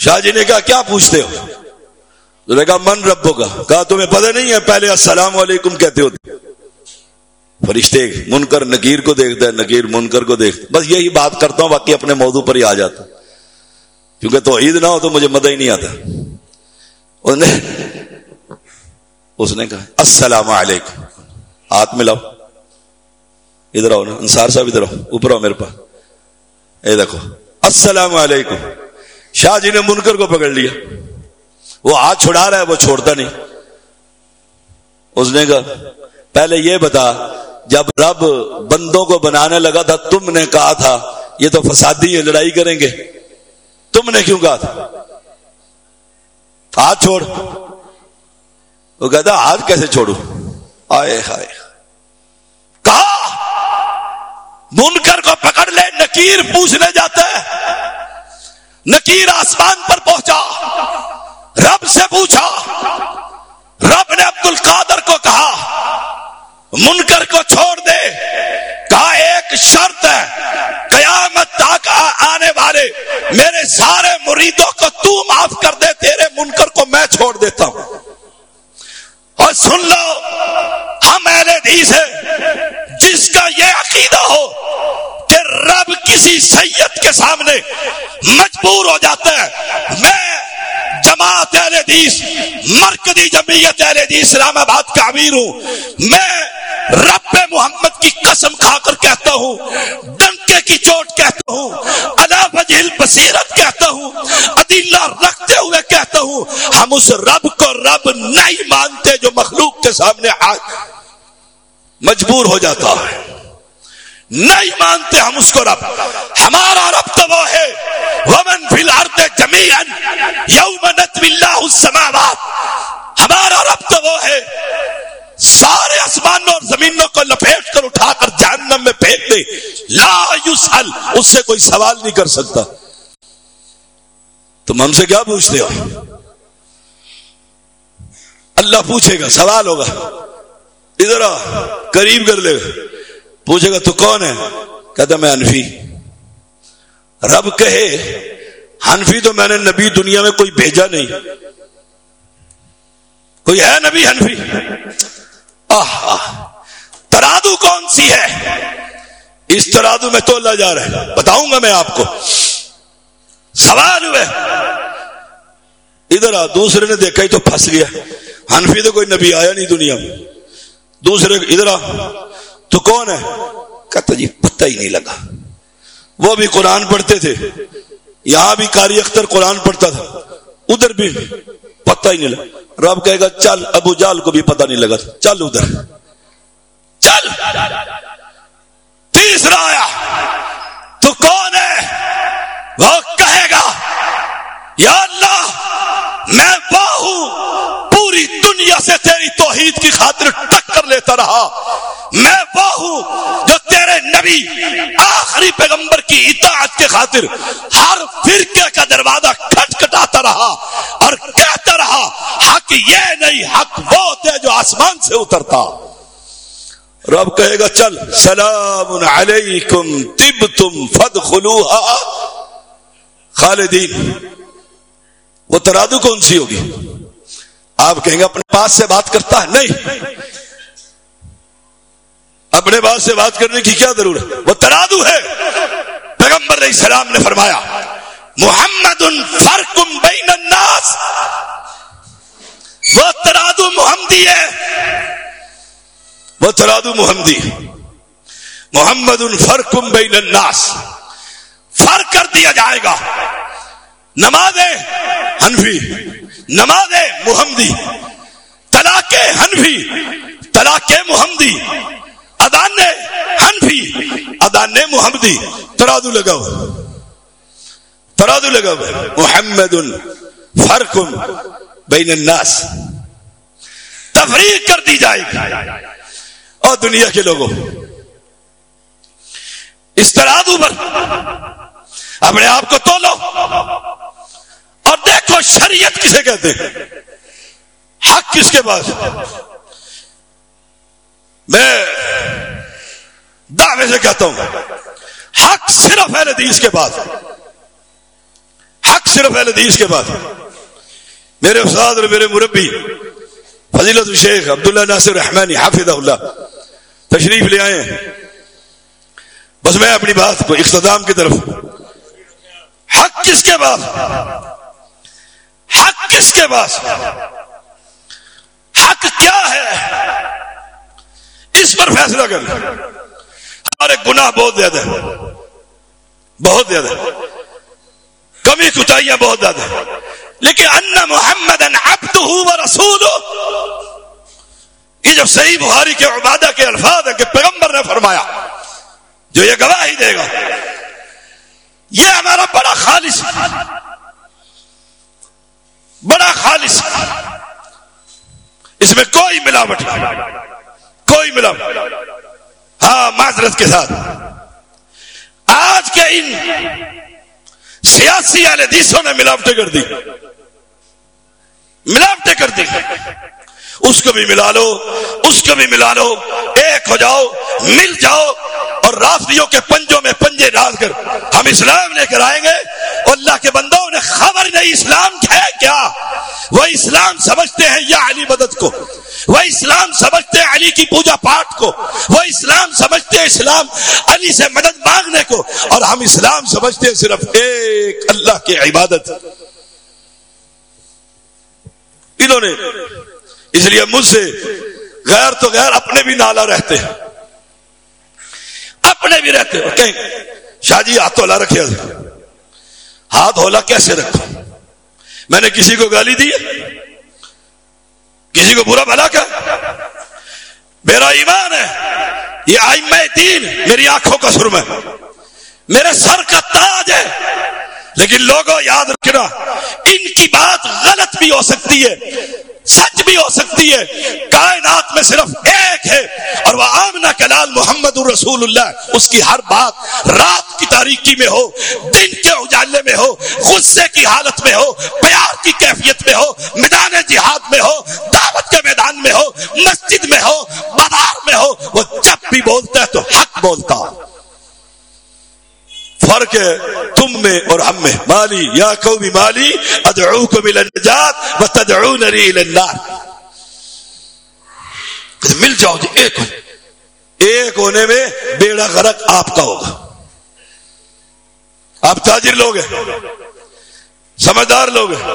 شاہ جی نے کہا، کیا پوچھتے ہو؟ تو نے کہا، من ربوں کا کہا، تمہیں پتہ نہیں ہے، پہلے السلام علیکم کہتے ہوتے فرشتے، منکر، نکیر کو دیکھتا ہے نکیر، منکر کو دیکھتا بس یہی بات کرتا ہوں، باقی اپنے موضوع پر ہی آ جاتا کیونکہ تو عید نہ ہو تو مجھے مزہ ہی نہیں آتا۔ اس نے کہا، السلام علیکم۔ ہاتھ ملاؤ۔ ادھر آؤ نا انصار صاحب ادھر آؤ۔ اوپر آؤ میرے پاس۔ اے دیکھو۔ السلام علیکم۔ شاہ جی نے منکر کو پکڑ لیا۔ وہ ہاتھ چھڑا رہا ہے، وہ چھوڑتا نہیں۔ اس نے کہا، پہلے یہ بتا، جب رب بندوں کو بنانے لگا تھا، تم نے کہا تھا، یہ تو فسادی ہے، لڑائی کریں گے۔ تم نے کیوں کہا تھا؟ ہاتھ چھوڑ۔ وہ کہتا ہاتھ کیسے چھوڑو آئے ہائے۔ کہا، منکر کو پکڑ لے، نکیر پوچھنے جاتا ہے۔ نکیر آسمان پر پہنچا۔ رب سے پوچھا۔ رب نے عبد القادر کو کہا، منکر کو چھوڑ دے۔ کہا، ایک شرط ہے، قیامت میرے سارے مریدوں کو تو معاف کر دے، تیرے منکر کو میں چھوڑ دیتا ہوں۔ اور سن لو، ہم اہل حدیث ہے جس کا یہ عقیدہ ہو کہ رب کسی سید کے سامنے مجبور ہو جاتا ہے۔ میں جماعت اہل حدیث، مرکزی جمعیت اہل حدیث، اسلام آباد کا امیر ہوں۔ میں رب محمد کی قسم کھا کر کہتا ہوں، ڈنکے کی چوٹ کہتا ہوں اللہ بصیرت کہتا ہوں عدیلہ رکھتے ہوئے کہتا ہوں، ہم اس رب کو رب نہیں مانتے جو مخلوق کے سامنے مجبور ہو جاتا ہے۔ نہیں مانتے ہم اس کو رب۔ ہمارا رب تو وہ ہے۔ ومن فی الارض جمیعا یوم نتوی اللہ السماوات۔ ہمارا رب تو وہ ہے۔ سارے آسمانوں اور زمینوں کو لپیٹ کر اٹھا کر جہنم میں پھینک دے۔ لا یسل اس سے کوئی سوال نہیں کر سکتا۔ تم ہم سے کیا پوچھتے ہو؟ اللہ پوچھے گا، سوال ہوگا۔ ادھر آ، قریب کر لے۔ گا پوچھے گا، تو کون ہے؟ کہتا میں انفی رب کہے ہنفی تو میں نے نبی دنیا میں کوئی بھیجا نہیں۔ کوئی ہے نبی ہنفی ترادو کون سی ہے؟ اس ترادو میں تولا جا رہا ہے۔ بتاؤں گا میں آپ کو۔ سوال ہوئے۔ ادھر آ، دوسرے نے دیکھا ہی تو پھنس گیا۔ ہنفی تو کوئی نبی آیا نہیں دنیا میں۔ دوسرے ادھر آ، تو کون ہے؟ کہتا جی پتہ ہی نہیں لگا۔ وہ بھی قرآن پڑھتے تھے۔ یہاں بھی کاری اختر قرآن پڑھتا تھا۔ ادھر بھی۔ پتہ ہی نہیں لگا۔ رب کہے گا، چل، ابو جال کو بھی پتہ نہیں لگا۔ چل ادھر۔ چل۔ تیسرا آیا۔ تو کون ہے؟ وہ کہے گا، یا اللہ، میں وہ ہوں۔ پوری دنیا سے تیری توحید کی خاطر ٹکر لیتا رہا۔ میں وہ ہوں جو تیرے نبی آخری پیغمبر کی اطاعت کے خاطر ہر فرقے کا دروازہ کھٹکھٹاتا رہا اور کہتا رہا حق یہ نہیں، حق وہ تھے جو آسمان سے اترتا۔ رب کہے گا، چل، سلام علیکم تب تم فد خالدین، وہ ترادو کون سی ہوگی؟ آپ کہیں گے، اپنے پاس سے بات کرتا ہے؟ نہیں۔ اپنے پاس سے بات کرنے کی کیا ضرورت؟ وہ ترادو ہے۔ پیغمبر علیہ السلام نے فرمایا، محمد بین الناس۔ وہ ترادو محمدی ہے۔ وہ ترادو محمدی۔ محمد فرقم بین الناس۔ فرق کر دیا جائے گا۔ نماز حنفی نماز محمدی۔ طلاق حنفی طلاق محمدی۔ ادان حنفی ادان محمدی۔ ترادو لگاؤ۔ ترادو لگاؤ۔ محمد فرق بین الناس۔ تفریق کر دی جائے گی۔ اور دنیا کے لوگوں، اس طرح پر اپنے آپ کو تولو۔ اور دیکھو شریعت کسے کہتے ہیں۔ حق کس کے پاس۔ میں دعوے سے کہتا ہوں، حق صرف اہل حدیث کے پاس۔ حق صرف اہل حدیث کے پاس۔ میرے استاد اور میرے مربی، فضیلت الشیخ عبداللہ ناصر رحمانی حافظ اللہ تشریف لے آئے ہیں۔ بس میں اپنی بات کو اختتام کی طرف۔ حق کس کے پاس؟ حق کس کے پاس؟ حق کیا ہے؟ اس پر فیصلہ کر۔ ہمارے گناہ بہت زیادہ ہے بہت زیادہ کمی کتائیاں بہت زیادہ لیکن ان محمد رسول یہ جو صحیح بخاری کے عبادہ کے الفاظ ہیں کہ پیغمبر نے فرمایا، جو یہ گواہی دے گا، یہ ہمارا بڑا خالص بڑا خالص۔ اس میں کوئی ملاوٹ کوئی ملاوٹ ہاں معذرت کے ساتھ۔ آج کے ان سیاسی والے دیسوں نے ملاوٹیں کر دی۔ ملاوٹیں کر دی۔ اس کو بھی ملا لو، اس کو بھی ملا لو۔ ایک ہو جاؤ، مل جاؤ اور رافیوں کے پنجوں میں پنجے ڈال کر ہم اسلام لے کر آئیں گے۔ اور اللہ کے بندوں نے خبر نہیں اسلام ہے کیا؟ وہ اسلام سمجھتے ہیں یا علی مدد کو۔ وہ اسلام سمجھتے علی کی پوجا پاٹ کو۔ وہ اسلام سمجھتے اسلام علی سے مدد مانگنے کو۔ اور ہم اسلام سمجھتے صرف ایک اللہ کی عبادت۔ انہوں نے اس لیے مجھ سے غیر تو غیر اپنے بھی نالا رہتے ہیں۔ اپنے بھی رہتے ہیں۔ کہیں شاہ جی ہاتھ ہولا رکھے ہاتھ ہولا کیسے رکھو میں نے کسی کو گالی دی کسی کو برا بھلا کیا میرا ایمان ہے یہ آئی میں دین میری آنکھوں کا سرم ہے میرے سر کا تاج ہے لیکن لوگوں یاد رکھنا ان کی بات غلط بھی ہو سکتی ہے سچ بھی ہو سکتی ہے کائنات میں صرف ایک ہے اور وہ آمنا کلال محمد الرسول اللہ اس کی ہر بات رات کی تاریخی میں ہو دن کے اجالے میں ہو غصے کی حالت میں ہو پیار کی کیفیت میں ہو میدان جہاد میں ہو میں ہو، مسجد میں ہو، بازار میں ہو، وہ جب بھی بولتا ہے تو حق بولتا فرق ہے، تم میں اور ہم میں۔ مالی، یا کو مالی ادعو کو مل نجات و تدعو نری مل جاؤ جی ایک ہونے۔ ایک ہونے میں بیڑا غرق آپ کا ہوگا۔ آپ تاجر لوگ ہیں۔ سمجھدار لوگ ہیں۔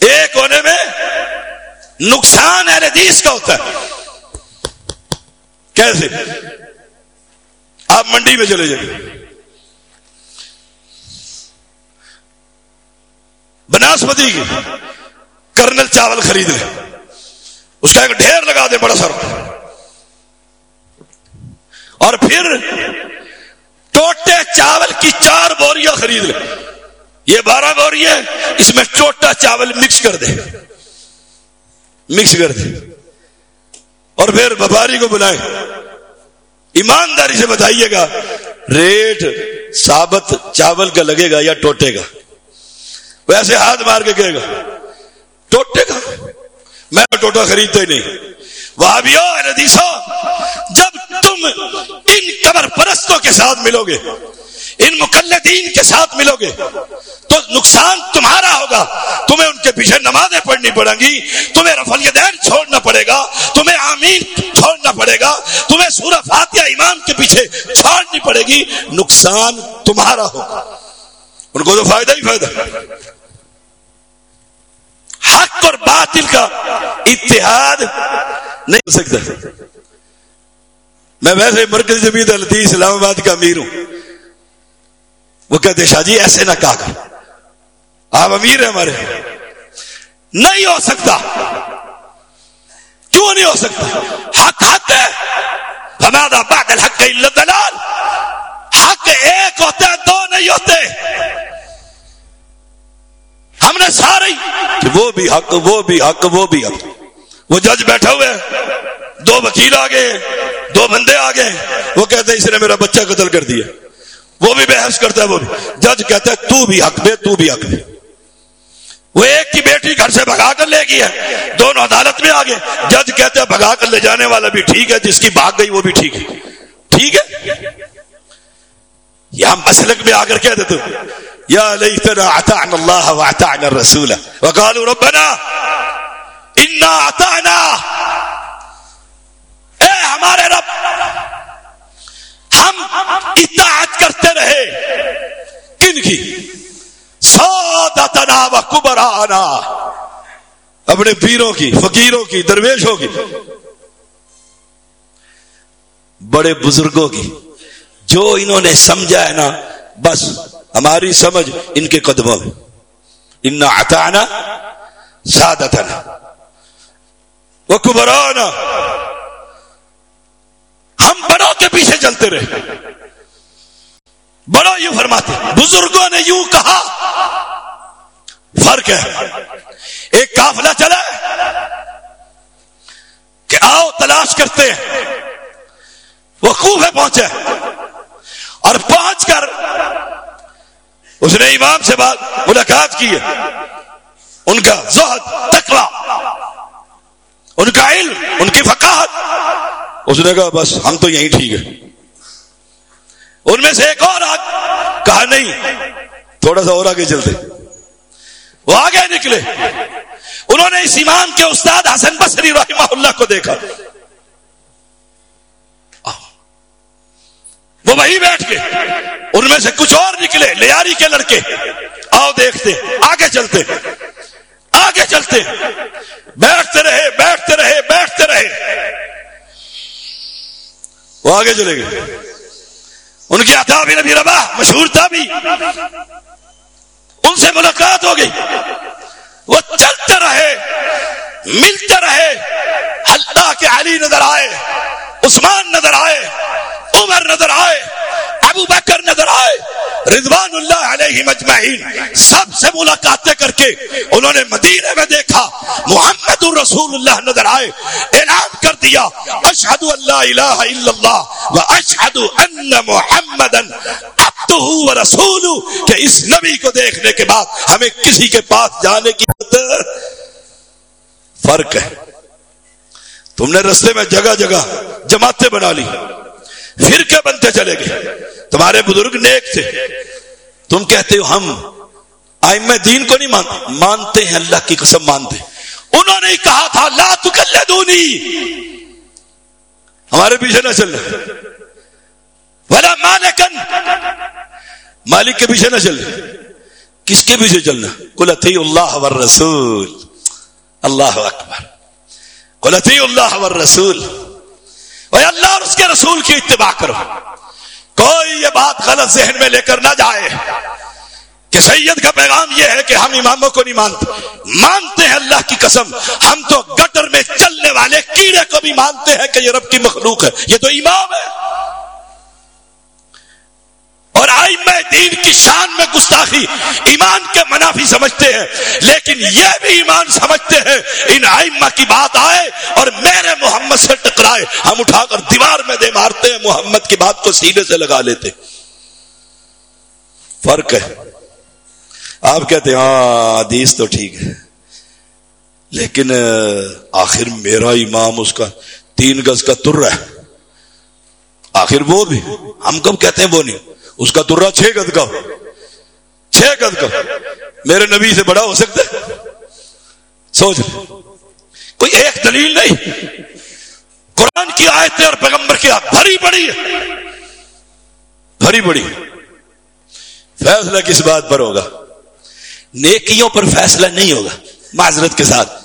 ایک ہونے میں نقصان ہے ندیس کا ہوتا ہے۔ کیسے؟ آپ منڈی میں چلے جائیں۔ بناسپتی کی کرنل چاول خرید لیں اس کا ایک ڈھیر لگا دیں بڑا سر۔ اور پھر ٹوٹے چاول کی چار بوریاں خرید لیں۔ یہ بارہ بوری ہے اس میں چوٹا چاول مکس کر دیں۔ مکس کر دیں اور پھر وپاری کو بلائیں۔ ایمانداری سے بتائیے گا، ریٹ ثابت چاول کا لگے گا یا ٹوٹے گا؟ ویسے ہاتھ مار کے کہے گا، ٹوٹے گا۔ میں ٹوٹا خریدتا ہی نہیں۔ وہاں بھی ردیسو جب تم ان قبر پرستوں کے ساتھ ملو گے ان مقلدین کے ساتھ ملو گے تو نقصان تمہارا ہوگا تمہیں ان کے پیچھے نمازیں پڑھنی پڑیں گی، تمہیں رفل دین چھوڑنا پڑے گا، تمہیں آمین چھوڑنا پڑے گا، تمہیں سورہ فاتحہ امام کے پیچھے چھوڑنی پڑے گی، نقصان تمہارا ہوگا۔ ان کو تو فائدہ ہی فائدہ۔ حق اور باطل کا اتحاد نہیں ہو سکتا۔ میں ویسے مرکز جمید الدی اسلام آباد کا امیر ہوں۔ وہ کہتے شاہ جی ایسے نہ کہا کر۔ آپ امیر ہیں ہمارے۔ نہیں ہو سکتا۔ کیوں نہیں ہو سکتا؟ حق حق ہے۔ ہمارا بادل حق دلال حق ایک ہوتے ہیں، دو نہیں ہوتے۔ ہم نے سارے کہ وہ بھی حق، وہ بھی حق، وہ بھی حق۔ وہ جج بیٹھے ہوئے دو وکیل آ گئے دو بندے آ گئے وہ کہتے ہیں، اس نے میرا بچہ قتل کر دیا۔ وہ بھی بحث کرتا ہے، وہ بھی۔ جج کہتا ہے، تو بھی حق دے، تو بھی حق دے۔ وہ ایک کی بیٹی گھر سے بھگا کر لے گیا دونوں عدالت میں آ گئے۔ جج کہتے ہیں بھگا کر لے جانے والا بھی ٹھیک ہے، جس کی بھاگ گئی وہ بھی ٹھیک ہے۔ ٹھیک ہے؟ یا مسلک میں آ کر کہہ دیتے یا لیتنا اطعنا اللہ واطعنا الرسول۔ وقالوا ربنا انا اطعنا۔ اے ہمارے رب، ہم اطاعت کن کی سادتنا و کبرانا۔ اپنے پیروں کی، فقیروں کی، درویشوں کی، بڑے بزرگوں کی، جو انہوں نے سمجھا ہے نا، بس ہماری سمجھ ان کے قدموں میں۔ ان اتانا سادتنا۔ وہ کبرانا۔ ہم بڑوں کے پیچھے چلتے رہے۔ بڑوں یوں فرماتے بزرگوں نے یوں کہا۔ فرق ہے۔ ایک کافلا چلا، کہ آؤ تلاش کرتے ہیں۔ وہ خوب ہے پہنچے۔ اور پہنچ کر اس نے امام سے بات، ملاقات کی۔ ہے ان کا زہد، تقوی، ان کا علم، ان کی فقاہت۔ اس نے کہا، بس ہم تو یہیں ٹھیک ہے ان میں سے ایک اور آگ۔ کہا نہیں، تھوڑا سا اور آگے چلتے۔ وہ آگے نکلے۔ انہوں نے اس امام کے استاد حسن بصری رحمہ اللہ کو دیکھا۔ وہ وہی بیٹھ کے ان میں سے کچھ اور نکلے، لیاری کے لڑکے۔ آؤ دیکھتے، آگے چلتے۔ آگے چلتے۔ بیٹھتے رہے بیٹھتے رہے بیٹھتے رہے۔ وہ آگے چلے گئے۔ ان کی عطا بھی نبی ربا، مشہور تھا بھی ان سے ملاقات ہو گئی۔ وہ چلتے رہے ملتے رہے۔ اللہ کے علی نظر آئے، عثمان نظر آئے، عمر نظر آئے۔ ابو بکر نظر آئے۔ رضوان اللہ علیہ مجمعین سب سے ملاقاتیں کر کے انہوں نے مدینے میں دیکھا۔ محمد الرسول اللہ نظر آئے۔ اعلان کر دیا۔ اشہد اللہ الہ الا اللہ و اشہد ان محمد و رسول کہ اس نبی کو دیکھنے کے بعد ہمیں کسی کے پاس جانے کی فرق ہے۔ تم نے رستے میں جگہ جگہ جماعتیں بنا لی۔ فرقے بنتے چلے گئے؟ تمہارے بزرگ نیک تھے۔ تم کہتے ہو، ہم آئم دین کو نہیں مانتے مانتے ہیں، اللہ کی قسم مانتے۔ انہوں نے کہا تھا، لا تکلدونی۔ ہمارے پیچھے نہ چل ولا مالکن۔ مالک کے پیچھے نہ چل کس کے پیچھے چلنا؟ کلتی اللہ والرسول۔ اللہ اکبر۔ کلتی اللہ رسول والرسول اللہ اور اس کے رسول کی اتباع کرو۔ کوئی یہ بات غلط ذہن میں لے کر نہ جائے کہ سید کا پیغام یہ ہے کہ ہم اماموں کو نہیں مانتے۔ مانتے ہیں اللہ کی قسم، ہم تو گٹر میں چلنے والے کیڑے کو بھی مانتے ہیں کہ یہ رب کی مخلوق ہے، یہ تو امام ہے۔ اور آئی میں دین کی شان میں گستاخی ایمان کے منافی سمجھتے ہیں، لیکن یہ بھی ایمان سمجھتے ہیں، ان آئمہ کی بات آئے اور میرے محمد سے ٹکرائے، ہم اٹھا کر دیوار میں دے مارتے ہیں، محمد کی بات کو سینے سے لگا لیتے۔ فرق ہے۔ آپ کہتے ہیں ہاں حدیث تو ٹھیک ہے، لیکن آخر میرا امام اس کا تین گز کا تر ہے۔ آخر وہ بھی، ہم کب کہتے ہیں وہ نہیں؟ اس کا درا چھ گد کا۔ چھ گد کا۔ میرے نبی سے بڑا ہو سکتا ہے۔ سوچ کوئی ایک دلیل نہیں۔ قرآن کی آیتیں اور پیغمبر کی آیت بھری پڑی ہے۔ بھری پڑی۔ فیصلہ کس بات پر ہوگا؟ نیکیوں پر فیصلہ نہیں ہوگا۔ معذرت کے ساتھ۔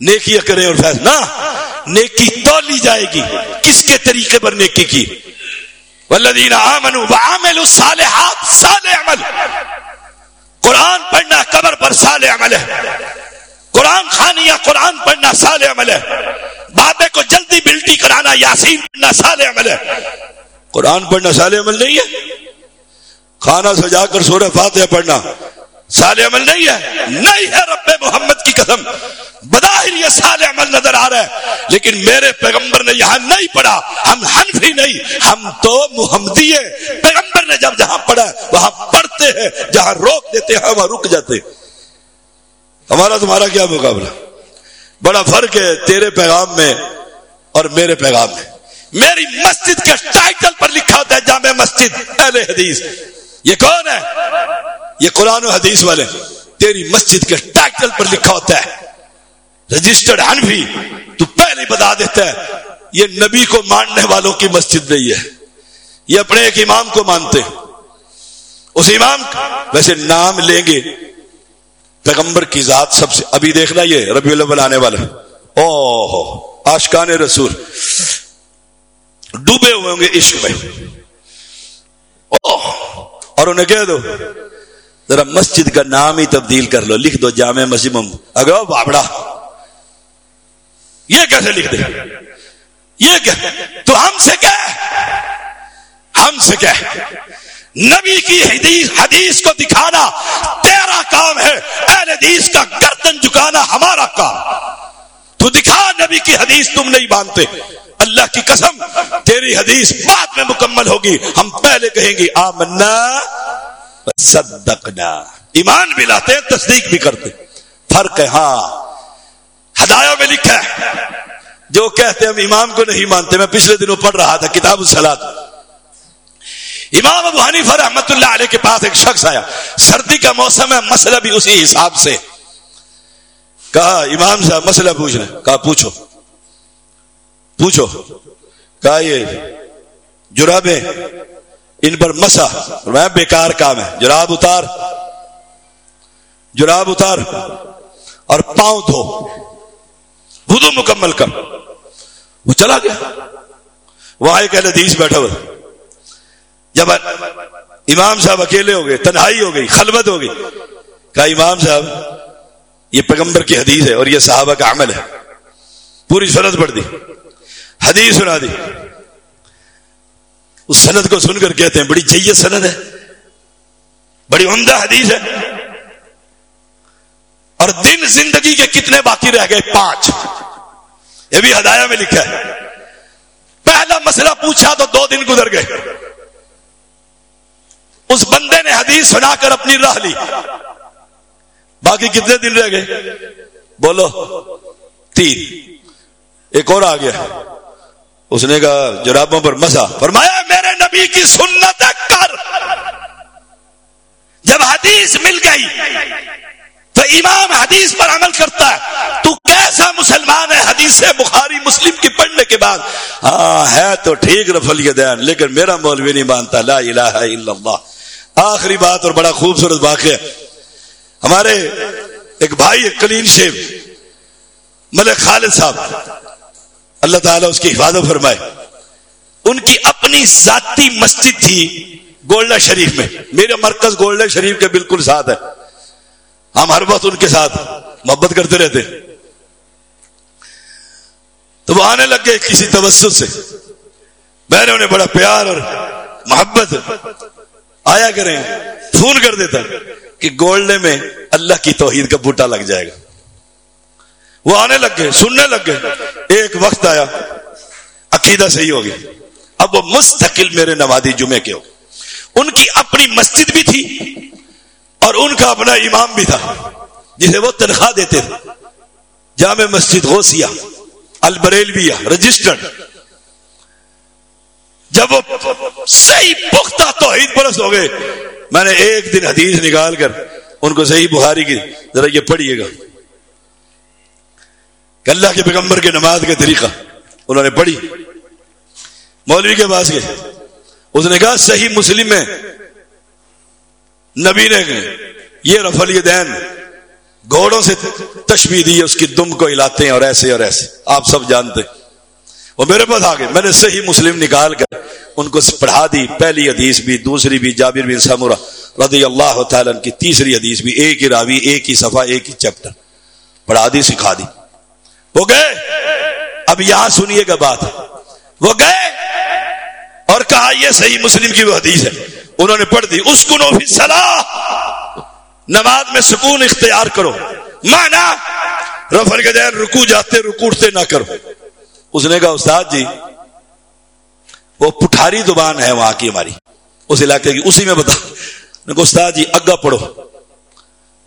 نیکیاں کریں اور فیصلہ نہ! نیکی تو لی جائے گی۔ کس کے طریقے پر نیکی کی؟ والذین آمنوا وعملوا الصالحات، صالح عمل۔ قرآن پڑھنا قبر پر صالح عمل ہے۔ قرآن خانیہ، قرآن پڑھنا صالح عمل ہے۔ بابے کو جلدی بلٹی کرانا، یاسین پڑھنا صالح عمل ہے۔ قرآن پڑھنا صالح عمل نہیں ہے؟ کھانا سجا کر سورہ فاتحہ پڑھنا۔ صالح عمل نہیں ہے نہیں ہے رب محمد کی قسم بظاہر یہ سال عمل نظر آ رہا ہے، لیکن میرے پیغمبر نے یہاں نہیں پڑھا۔ ہم حنفی نہیں، ہم تو محمدی پیغمبر نے جب جہاں پڑھا، وہاں پڑھتے ہیں، جہاں روک دیتے ہیں، وہاں رک جاتے ہمارا تمہارا کیا مقابلہ؟ بڑا فرق ہے تیرے پیغام میں اور میرے پیغام میں۔ میری مسجد کے ٹائٹل پر لکھا ہوتا ہے جامع مسجد، اہل حدیث۔ یہ کون ہے؟ یہ قرآن و حدیث والے، تیری مسجد کے ٹائٹل پر لکھا ہوتا ہے، رجسٹرڈ انفی تو پہلے بتا دیتا ہے، یہ نبی کو ماننے والوں کی مسجد نہیں ہے، یہ اپنے ایک امام کو مانتے اس امام ویسے نام لیں گے، پیغمبر کی ذات سب سے، ابھی دیکھنا یہ ربیع الاول آنے والا او آشکان رسول۔ ڈوبے ہوئے ہوں گے عشق میں۔ اور انہیں کہہ دو ذرا مسجد کا نام ہی تبدیل کر لو، لکھ دو جامع مسجد اگر بابڑا۔ یہ کیسے لکھ دے؟ یہ تو ہم سے کیا ہم سے کیا نبی کی حدیث حدیث کو دکھانا تیرا کام ہے، اہل حدیث کا گردن جھکانا ہمارا کام۔ تو دکھا نبی کی حدیث، تم نہیں مانتے۔ اللہ کی قسم، تیری حدیث بعد میں مکمل ہوگی۔ ہم پہلے کہیں گے، آمنا صدقنا ایمان بھی لاتے ہیں، تصدیق بھی کرتے فرق ہے ہاں ہدایوں میں لکھا ہے. جو کہتے ہیں، ہم امام کو نہیں مانتے، میں پچھلے دنوں پڑھ رہا تھا، کتاب السلاد امام ابو حنیفہ رحمت اللہ علیہ کے پاس ایک شخص آیا۔ سردی کا موسم ہے، مسئلہ بھی اسی حساب سے۔ کہا، امام صاحب، مسئلہ پوچھ رہے کہا، پوچھو۔ پوچھو۔ کہا، یہ جرابیں ان پر مسا میں بیکار کام ہے۔ جراب اتار۔ جراب اتار۔ اور پاؤں دھو۔ وضو مکمل کر۔ وہ چلا گیا۔ وہاں ایک حدیث بیٹھا ہوا۔ جب امام صاحب اکیلے ہو گئے، تنہائی ہو گئی خلبت ہو گئی۔ کہا، امام صاحب، یہ پیغمبر کی حدیث ہے اور یہ صحابہ کا عمل ہے۔ پوری سنت پڑھ دی، حدیث سنا دی۔ اس سند کو سن کر کہتے ہیں، بڑی جیت سند ہے۔ بڑی عمدہ حدیث ہے۔ اور دن زندگی کے کتنے باقی رہ گئے؟ پانچ۔ یہ بھی ہدایا میں لکھا ہے۔ پہلا مسئلہ پوچھا تو دو دن گزر گئے۔ اس بندے نے حدیث سنا کر اپنی راہ لی۔ باقی کتنے دن رہ گئے؟ بولو، تین۔ ایک اور آ گیا۔ اس نے کہا جرابوں پر مسا۔ فرمایا، میرے نبی کی سنت کر۔ جب حدیث مل گئی، تو امام حدیث پر عمل کرتا ہے۔ تو کیسا مسلمان ہے حدیث بخاری مسلم کی پڑھنے کے بعد؟ ہاں ہے تو ٹھیک رفل دین، لیکن میرا مولوی نہیں مانتا۔ لا الہ الا اللہ۔ آخری بات اور بڑا خوبصورت واقعہ۔ ہمارے ایک بھائی کلین شیف، ملک خالد صاحب۔ اللہ تعالیٰ اس کی حفاظت فرمائے۔ ان کی اپنی ذاتی مسجد تھی گولڈا شریف میں۔ میرے مرکز گولڈا شریف کے بالکل ساتھ ہے۔ ہم ہر وقت ان کے ساتھ محبت کرتے رہتے۔ تو وہ آنے لگ گئے کسی توسط سے۔ میں نے انہیں بڑا پیار اور محبت آیا کریں۔ فون کر دیتا کہ گولڈے میں اللہ کی توحید کا بوٹا لگ جائے گا۔ وہ آنے لگ گئے سننے لگ گئے ایک وقت آیا، عقیدہ صحیح ہو گیا۔ اب وہ مستقل میرے نوادی جمعے کے ہو۔ ان کی اپنی مسجد بھی تھی اور ان کا اپنا امام بھی تھا، جسے وہ تنخواہ دیتے تھے۔ جامع مسجد غوثیہ، البریلویہ، رجسٹرڈ۔ جب وہ صحیح پختہ توحید پرست ہو گئے، میں نے ایک دن حدیث نکال کر ان کو صحیح بخاری کی، ذرا یہ پڑھیے گا۔ کہ اللہ کے پیغمبر کے نماز کا طریقہ انہوں نے پڑھی۔ مولوی کے پاس گئے۔ اس نے کہا، صحیح مسلم میں نبی نے یہ رفلی دین۔ گھوڑوں سے تشبیح دی، اس کی دم کو ہلاتے ہیں اور ایسے اور ایسے۔ آپ سب جانتے وہ میرے پاس آ گئے میں نے صحیح مسلم نکال کر ان کو پڑھا دی۔ پہلی حدیث بھی، دوسری بھی، جابر بن سمورہ رضی اللہ تعالیٰ کی تیسری حدیث بھی۔ ایک ہی راوی، ایک ہی صفحہ، ایک ہی چیپٹر۔ پڑھا دی، سکھا دی۔ وہ گئے؟ اب یہاں سنیے گا بات۔ وہ گئے؟ اور کہا، یہ صحیح مسلم کی وہ حدیث ہے۔ انہوں نے پڑھ دی اس کو نماز میں سکون اختیار کرو۔ مانا رفل کے جائے رکو جاتے رکوٹتے نہ کرو۔ اس نے کہا، استاد جی وہ پٹھاری زبان ہے وہاں کی ہماری۔ اس علاقے کی، اسی میں بتا۔ کہا، استاد جی اگا پڑھو۔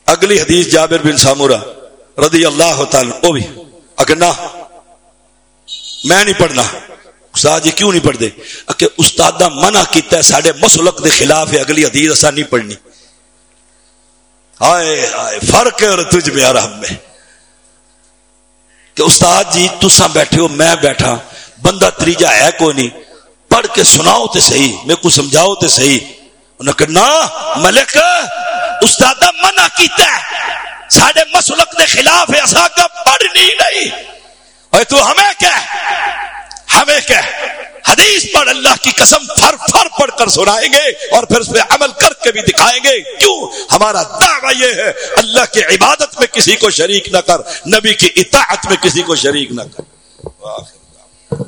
اگلی حدیث جابر بن سامورا رضی اللہ تعالی وہ بھی۔ اگر نہ، میں نہیں پڑھنا۔ استاد جی کیوں نہیں پڑھتے؟ کہ استاد منع کیتا ہے سارے مسلک دے خلاف ہے، اگلی حدیث اصا نہیں پڑھنی۔ آئے آئے فرق ہے اور تجھ میں آرام میں۔ کہ استاد جی تسا بیٹھے ہو، میں بیٹھا، بندہ تریجا ہے کوئی نہیں، پڑھ کے سناؤ تے صحیح میں کو سمجھاؤ تے صحیح۔ انہوں نے کہا نا ملک استاد منع کیتا ہے۔ سڈے مسلک دے خلاف ہے اصا کا پڑھنی نہیں؟ اور تو ہمیں کہ ہمیں کہ حدیث پر اللہ کی قسم تھر تھر پڑھ کر سنائیں گے اور پھر اس پہ عمل کر کے بھی دکھائیں گے۔ کیوں؟ ہمارا دعویٰ یہ ہے، اللہ کی عبادت میں کسی کو شریک نہ کر، نبی کی اطاعت میں کسی کو شریک نہ کر۔